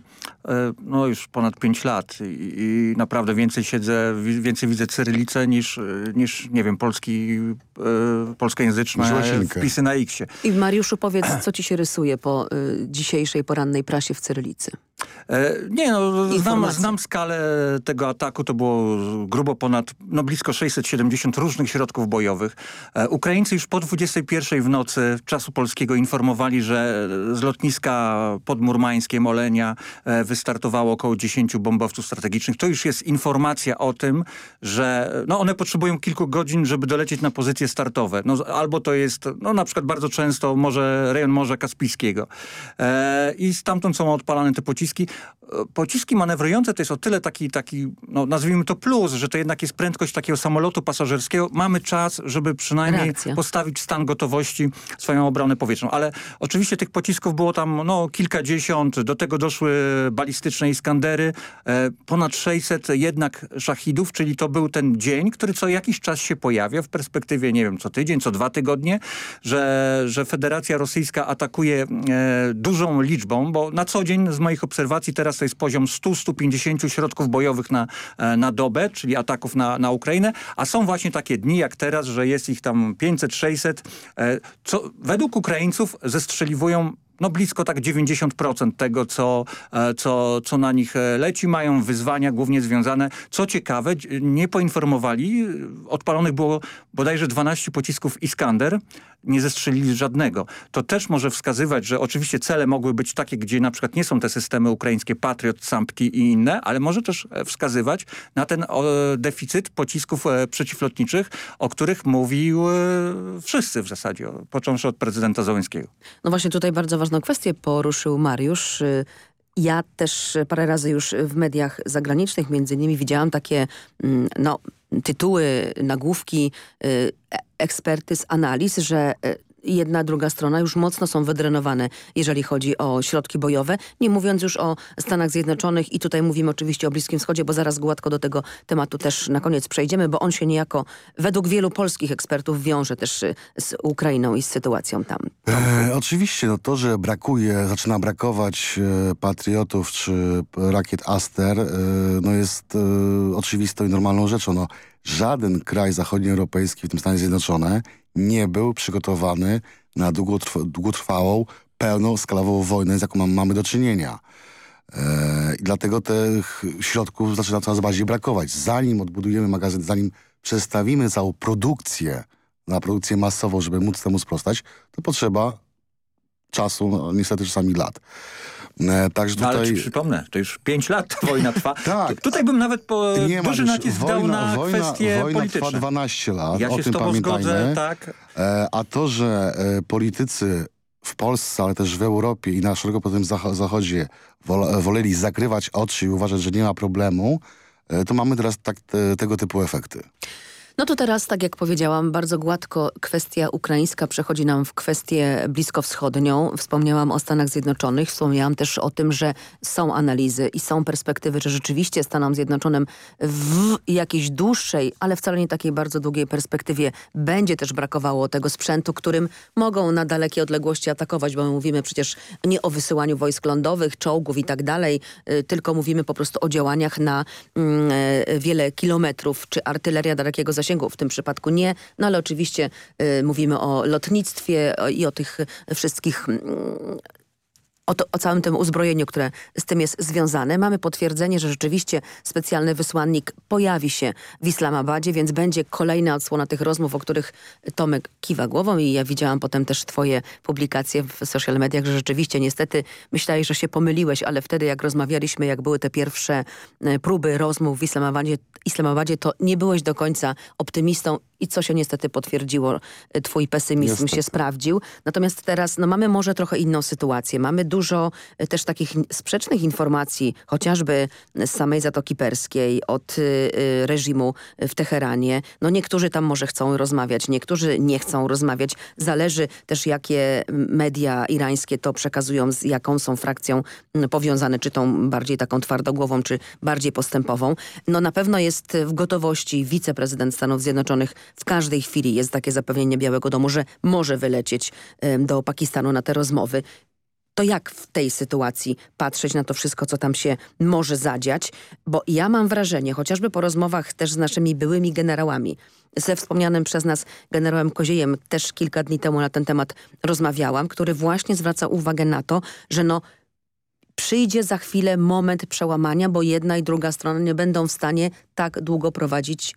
no już ponad pięć lat i, i, naprawdę więcej siedzę, więcej widzę cyrylicę niż, niż nie wiem, polski, e, polskojęzyczne wpisy na X-ie. I Mariuszu powiedz, co ci się rysuje po y, dzisiejszej porannej prasie w cyrylicy? E, nie, no, znam, znam skalę tego ataku. To było grubo ponad, no blisko 670 różnych środków bojowych. E, Ukraińcy już po 21 w nocy czasu polskiego informowali, że z lotniska podmurmańskie Molenia e, wystartowało około 10 bombowców strategicznych. To już jest informacja o tym, że no, one potrzebują kilku godzin, żeby dolecieć na pozycje startowe. No, albo to jest, no na przykład bardzo często morze, rejon Morza Kaspijskiego. E, I stamtąd są odpalane te pociski pociski manewrujące to jest o tyle taki, taki no, nazwijmy to plus, że to jednak jest prędkość takiego samolotu pasażerskiego. Mamy czas, żeby przynajmniej Reakcja. postawić stan gotowości swoją obronę powietrzną. Ale oczywiście tych pocisków było tam no, kilkadziesiąt, do tego doszły balistyczne Iskandery, e, ponad 600 jednak szachidów, czyli to był ten dzień, który co jakiś czas się pojawia w perspektywie, nie wiem, co tydzień, co dwa tygodnie, że, że Federacja Rosyjska atakuje e, dużą liczbą, bo na co dzień z moich obserwacji teraz to jest poziom 100-150 środków bojowych na, e, na dobę, czyli ataków na, na Ukrainę, a są właśnie takie dni jak teraz, że jest ich tam 500-600, e, co według Ukraińców zestrzeliwują no blisko tak 90% tego, co, e, co, co na nich leci. Mają wyzwania głównie związane. Co ciekawe, nie poinformowali, odpalonych było bodajże 12 pocisków Iskander, nie zestrzelili żadnego. To też może wskazywać, że oczywiście cele mogły być takie, gdzie na przykład nie są te systemy ukraińskie Patriot, Sampki i inne, ale może też e, wskazywać na ten deficyt pocisków e, przeciwlotniczych, o których mówił e, wszyscy w zasadzie, począwszy od prezydenta Załęskiego. No właśnie tutaj bardzo ważną kwestię poruszył Mariusz. Ja też parę razy już w mediach zagranicznych między innymi widziałam takie mm, no, tytuły, nagłówki ekspertyz, analiz, że e, jedna, druga strona już mocno są wydrenowane, jeżeli chodzi o środki bojowe. Nie mówiąc już o Stanach Zjednoczonych i tutaj mówimy oczywiście o Bliskim Wschodzie, bo zaraz gładko do tego tematu też na koniec przejdziemy, bo on się niejako według wielu polskich ekspertów wiąże też e, z Ukrainą i z sytuacją tam. E, oczywiście, no to, że brakuje, zaczyna brakować e, patriotów czy rakiet Aster, e, no jest e, oczywistą i normalną rzeczą. No, żaden kraj zachodnioeuropejski, w tym Stany Zjednoczone, nie był przygotowany na długotrw długotrwałą, pełną, skalową wojnę, z jaką mamy do czynienia. E, I dlatego tych środków zaczyna coraz bardziej brakować. Zanim odbudujemy magazyn, zanim przestawimy całą produkcję na produkcję masową, żeby móc temu sprostać, to potrzeba czasu, no, niestety czasami lat. E, także tutaj... No, ale ci przypomnę, to już pięć lat ta wojna trwa. tak. Tutaj bym nawet po nie duży nacisk wojna, dał na wojna, kwestie wojna polityczne. trwa 12 lat, ja o tym pamiętajmy. Zgodzę, tak. E, a to, że e, politycy w Polsce, ale też w Europie i na szeroko po tym zachodzie woleli zakrywać oczy i uważać, że nie ma problemu, to mamy teraz tak, te, tego typu efekty. No to teraz, tak jak powiedziałam, bardzo gładko kwestia ukraińska przechodzi nam w kwestię bliskowschodnią. Wspomniałam o Stanach Zjednoczonych, wspomniałam też o tym, że są analizy i są perspektywy, że rzeczywiście Stanom Zjednoczonym w jakiejś dłuższej, ale wcale nie takiej bardzo długiej perspektywie będzie też brakowało tego sprzętu, którym mogą na dalekie odległości atakować, bo my mówimy przecież nie o wysyłaniu wojsk lądowych, czołgów i tak dalej, y, tylko mówimy po prostu o działaniach na mm, e, wiele kilometrów, czy artyleria dalekiego zasięgu zasięgu, w tym przypadku nie, no ale oczywiście y, mówimy o lotnictwie i o tych wszystkich o, to, o całym tym uzbrojeniu, które z tym jest związane. Mamy potwierdzenie, że rzeczywiście specjalny wysłannik pojawi się w Islamabadzie, więc będzie kolejna odsłona tych rozmów, o których Tomek kiwa głową i ja widziałam potem też twoje publikacje w social mediach, że rzeczywiście niestety myślałeś, że się pomyliłeś, ale wtedy jak rozmawialiśmy, jak były te pierwsze e, próby rozmów w Islamabadzie, Islamabadzie to nie byłeś do końca optymistą i co się niestety potwierdziło, e, twój pesymizm się sprawdził. Natomiast teraz no, mamy może trochę inną sytuację. Mamy dużo e, też takich sprzecznych informacji, chociażby z samej Zatoki Perskiej, od y, reżimu w Teheranie. No niektórzy tam może chcą rozmawiać, niektórzy nie chcą rozmawiać. Zależy też jakie media irańskie to przekazują, z jaką są frakcją powiązane, czy tą bardziej taką twardogłową, czy bardziej postępową. No na pewno jest w gotowości wiceprezydent Stanów Zjednoczonych w każdej chwili jest takie zapewnienie Białego Domu, że może wylecieć do Pakistanu na te rozmowy. To jak w tej sytuacji patrzeć na to wszystko, co tam się może zadziać? Bo ja mam wrażenie, chociażby po rozmowach też z naszymi byłymi generałami, ze wspomnianym przez nas generałem Koziejem też kilka dni temu na ten temat rozmawiałam, który właśnie zwraca uwagę na to, że no przyjdzie za chwilę moment przełamania, bo jedna i druga strona nie będą w stanie tak długo prowadzić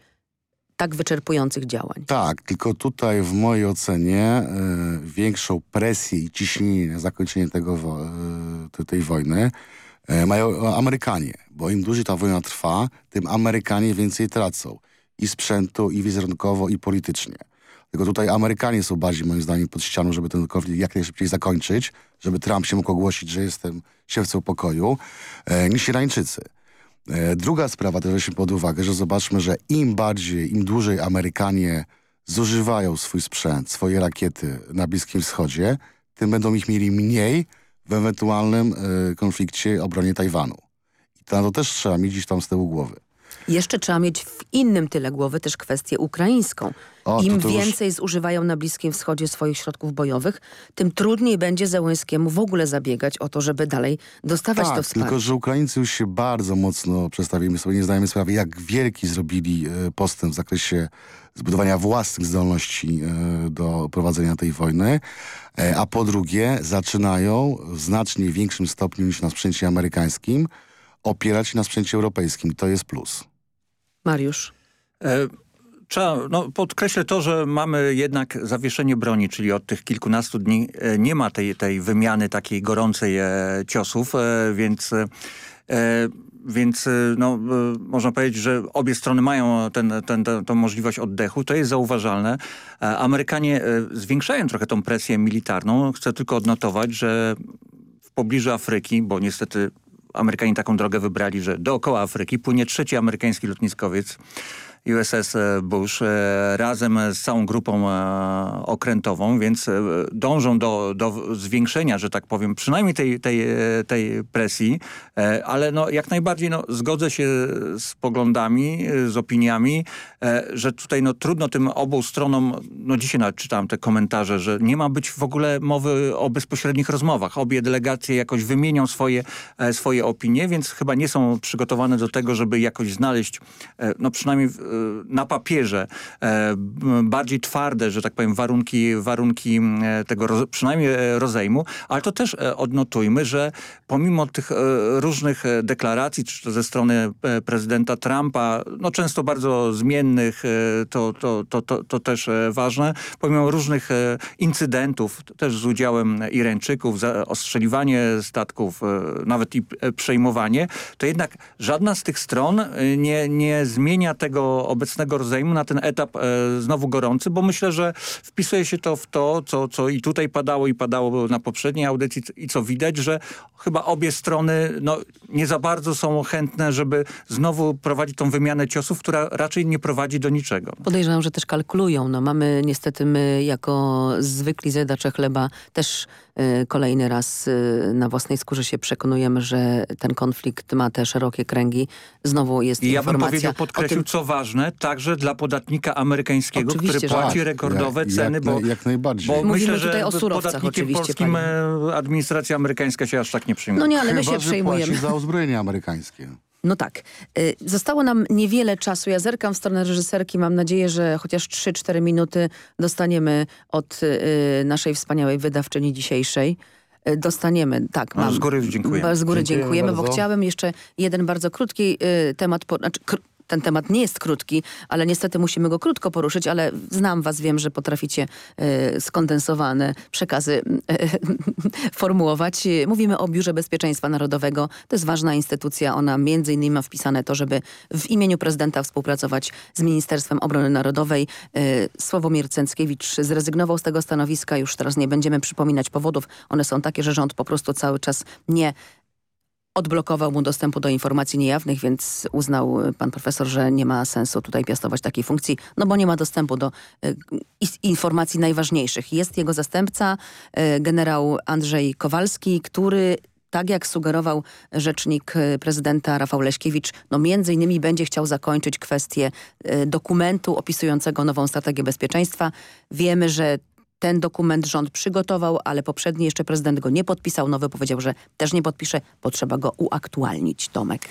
tak wyczerpujących działań. Tak, tylko tutaj w mojej ocenie y, większą presję i ciśnienie na zakończenie tego, y, tej wojny y, mają Amerykanie, bo im dłużej ta wojna trwa, tym Amerykanie więcej tracą i sprzętu, i wizerunkowo, i politycznie. Tylko tutaj Amerykanie są bardziej moim zdaniem pod ścianą, żeby ten konflikt jak najszybciej zakończyć, żeby Trump się mógł ogłosić, że jestem siewcą pokoju, e, niż Irańczycy. E, druga sprawa to weźmy pod uwagę, że zobaczmy, że im bardziej, im dłużej Amerykanie zużywają swój sprzęt, swoje rakiety na Bliskim Wschodzie, tym będą ich mieli mniej w ewentualnym y, konflikcie obronie Tajwanu. I to, to też trzeba mieć gdzieś tam z tyłu głowy. Jeszcze trzeba mieć innym tyle głowy też kwestię ukraińską. O, Im to to więcej już... zużywają na Bliskim Wschodzie swoich środków bojowych, tym trudniej będzie Zełęskiemu w ogóle zabiegać o to, żeby dalej dostawać tak, to wsparcie. tylko że Ukraińcy już się bardzo mocno przedstawimy sobie, nie zdajemy sprawy, jak wielki zrobili e, postęp w zakresie zbudowania własnych zdolności e, do prowadzenia tej wojny, e, a po drugie zaczynają w znacznie większym stopniu niż na sprzęcie amerykańskim opierać się na sprzęcie europejskim. To jest plus. Mariusz. E Trzeba, no, podkreślę to, że mamy jednak zawieszenie broni, czyli od tych kilkunastu dni e, nie ma tej, tej wymiany takiej gorącej e, ciosów, e, więc... Więc no, można powiedzieć, że obie strony mają ten, ten, ten, możliwość oddechu. To jest zauważalne. Amerykanie zwiększają trochę tą presję militarną. Chcę tylko odnotować, że w pobliżu Afryki, bo niestety Amerykanie taką drogę wybrali, że dookoła Afryki płynie trzeci amerykański lotniskowiec USS e, Bush e, razem z całą grupą e, okrętową, więc dążą do, do zwiększenia, że tak powiem, przynajmniej tej, tej, tej presji, ale no, jak najbardziej no, zgodzę się z poglądami, z opiniami, że tutaj no, trudno tym obu stronom, no dzisiaj nawet czytałem te komentarze, że nie ma być w ogóle mowy o bezpośrednich rozmowach. Obie delegacje jakoś wymienią swoje, swoje opinie, więc chyba nie są przygotowane do tego, żeby jakoś znaleźć, no przynajmniej na papierze e, bardziej twarde, że tak powiem, warunki, warunki e, tego przynajmniej e, rozejmu, ale to też odnotujmy, że pomimo tych różnych deklaracji, czy to ze strony prezydenta Trumpa, no często bardzo zmiennych, to, to, to, to, to też ważne, pomimo różnych incydentów, też z udziałem Irańczyków, ostrzeliwanie statków, nawet i przejmowanie, to jednak żadna z tych stron nie, nie zmienia tego obecnego rozejmu na ten etap e, znowu gorący, bo myślę, że wpisuje się to w to, co, co i tutaj padało i padało na poprzedniej audycji i co widać, że chyba obie strony no, nie za bardzo są chętne, żeby znowu prowadzić tą wymianę ciosów, która raczej nie prowadzi do niczego. Podejrzewam, że też kalkulują. No, mamy niestety my jako zwykli zjadacze chleba też kolejny raz y, na własnej skórze się przekonujemy, że ten konflikt ma te szerokie kręgi. Znowu jest I ja bym powiedział, podkreślił, tym... co ważne, także dla podatnika amerykańskiego, Oczywiście, który płaci tak. rekordowe jak, ceny, jak, bo, jak najbardziej. bo Mówimy myślę, tutaj że o surowcach podatnikiem polskim panie. e, administracja amerykańska się aż tak nie przyjmuje. No nie, ale Chyba, my się przejmujemy. za uzbrojenie amerykańskie. No tak. Y, zostało nam niewiele czasu. Ja zerkam w stronę reżyserki. Mam nadzieję, że chociaż 3-4 minuty dostaniemy od y, naszej wspaniałej wydawczyni dzisiejszej. e, dostaniemy. Tak, No, mam. z góry dziękujemy. Z góry Dziękuję dziękujemy, bo chciałem jeszcze jeden bardzo krótki y, temat, po, znaczy, ten temat nie jest krótki, ale niestety musimy go krótko poruszyć, ale znam was, wiem, że potraficie y, skondensowane przekazy y, formułować. Mówimy o Biurze Bezpieczeństwa Narodowego. To jest ważna instytucja. Ona między innymi ma wpisane to, żeby w imieniu prezydenta współpracować z Ministerstwem Obrony Narodowej. Y, Sławomir Cęckiewicz zrezygnował z tego stanowiska. Już teraz nie będziemy przypominać powodów. One są takie, że rząd po prostu cały czas nie odblokował mu dostępu do informacji niejawnych, więc uznał y, pan profesor, że nie ma sensu tutaj piastować takiej funkcji, no bo nie ma dostępu do y, informacji najważniejszych. Jest jego zastępca, y, generał Andrzej Kowalski, który tak jak sugerował rzecznik y, prezydenta Rafał Leśkiewicz, no między innymi będzie chciał zakończyć kwestię y, dokumentu opisującego nową strategię bezpieczeństwa. Wiemy, że ten dokument rząd przygotował, ale poprzedni jeszcze prezydent go nie podpisał. Nowy powiedział, że też nie podpisze. Potrzeba go uaktualnić. Tomek.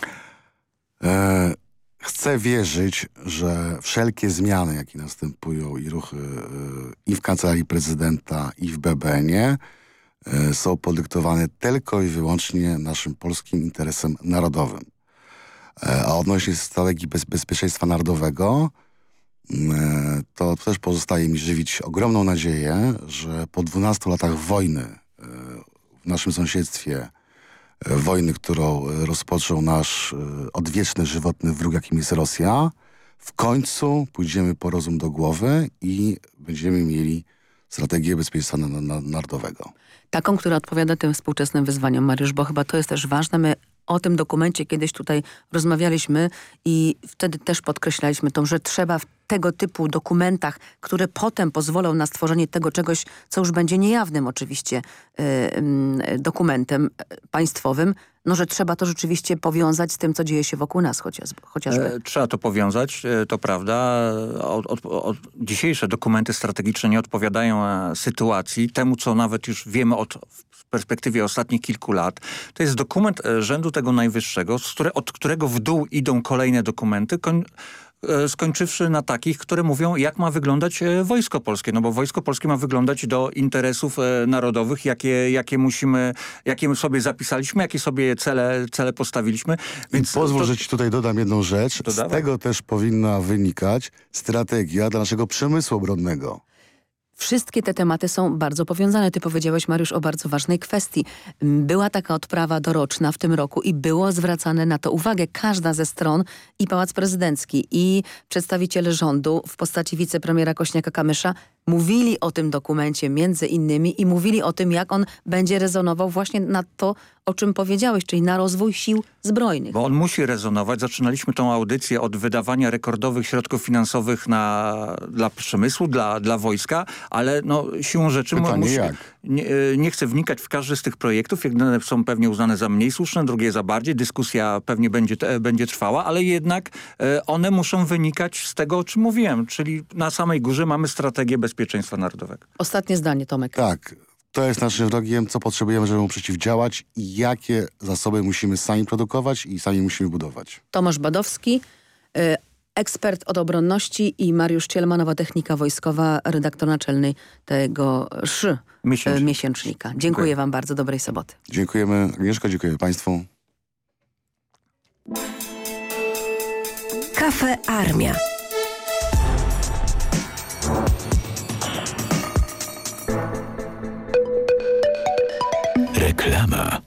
E, chcę wierzyć, że wszelkie zmiany, jakie następują i ruchy e, i w Kancelarii Prezydenta, i w BBN-ie e, są podyktowane tylko i wyłącznie naszym polskim interesem narodowym. E, a odnośnie strategii bez, bezpieczeństwa narodowego, to też pozostaje mi żywić ogromną nadzieję, że po 12 latach wojny e, w naszym sąsiedztwie, e, wojny, którą e, rozpoczął nasz e, odwieczny, żywotny wróg, jakim jest Rosja, w końcu pójdziemy po rozum do głowy i będziemy mieli strategię bezpieczeństwa na, na, narodowego. Taką, która odpowiada tym współczesnym wyzwaniom, Mariusz, bo chyba to jest też ważne. My o tym dokumencie kiedyś tutaj rozmawialiśmy i wtedy też podkreślaliśmy to, że trzeba w tego typu dokumentach, które potem pozwolą na stworzenie tego czegoś, co już będzie niejawnym oczywiście y, y, dokumentem y, państwowym, no że trzeba to rzeczywiście powiązać z tym, co dzieje się wokół nas chociażby. chociażby. E, Trzeba to powiązać, e, to prawda. Od, od, od, dzisiejsze dokumenty strategiczne nie odpowiadają e, sytuacji, temu co nawet już wiemy od, w perspektywie ostatnich kilku lat. To jest dokument e, rzędu tego najwyższego, z które, od którego w dół idą kolejne dokumenty, e, skończywszy na takich, które mówią, jak ma wyglądać e, Wojsko Polskie. No bo Wojsko Polskie ma wyglądać do interesów e, narodowych, jakie, jakie musimy, jakie sobie zapisaliśmy, jakie sobie cele, cele postawiliśmy. Więc Pozwól, to- że ci tutaj dodam jedną rzecz. Z tego też powinna wynikać strategia dla naszego przemysłu obronnego. Wszystkie te tematy są bardzo powiązane. Ty powiedziałeś, Mariusz, o bardzo ważnej kwestii. Była taka odprawa doroczna w tym roku i było zwracane na to uwagę. Każda ze stron, i Pałac Prezydencki, i przedstawiciele rządu w postaci wicepremiera Kośniaka-Kamysza mówili o tym dokumencie między innymi i mówili o tym, jak on będzie rezonował właśnie na to, o czym powiedziałeś, czyli na rozwój sił zbrojnych. Bo on musi rezonować. Zaczynaliśmy tą audycję od wydawania rekordowych środków finansowych na, dla przemysłu, dla, dla wojska, ale no, siłą rzeczy Pytanie musi, jak? Nie, e, nie chcę wnikać w każdy z tych projektów. Jedne są pewnie uznane za mniej słuszne, drugie za bardziej. Dyskusja pewnie będzie, będzie trwała, ale jednak e, one muszą wynikać z tego, o czym mówiłem, czyli na samej górze mamy strategię bezpieczeństwa narodowego. Ostatnie zdanie, Tomek. Tak, to jest naszym wrogiem, co potrzebujemy, żeby mu przeciwdziałać i jakie zasoby musimy sami produkować i sami musimy budować. Tomasz Badowski, y, ekspert od obronności i Mariusz Cielma, nowa technika wojskowa, redaktor naczelny tego sz Miesięcznika. y, miesięcznika. Dziękuję, Dziękuję. wam bardzo, dobrej soboty. Dziękujemy Agnieszko, dziękujemy Państwu. Kafe Armia. Reklama.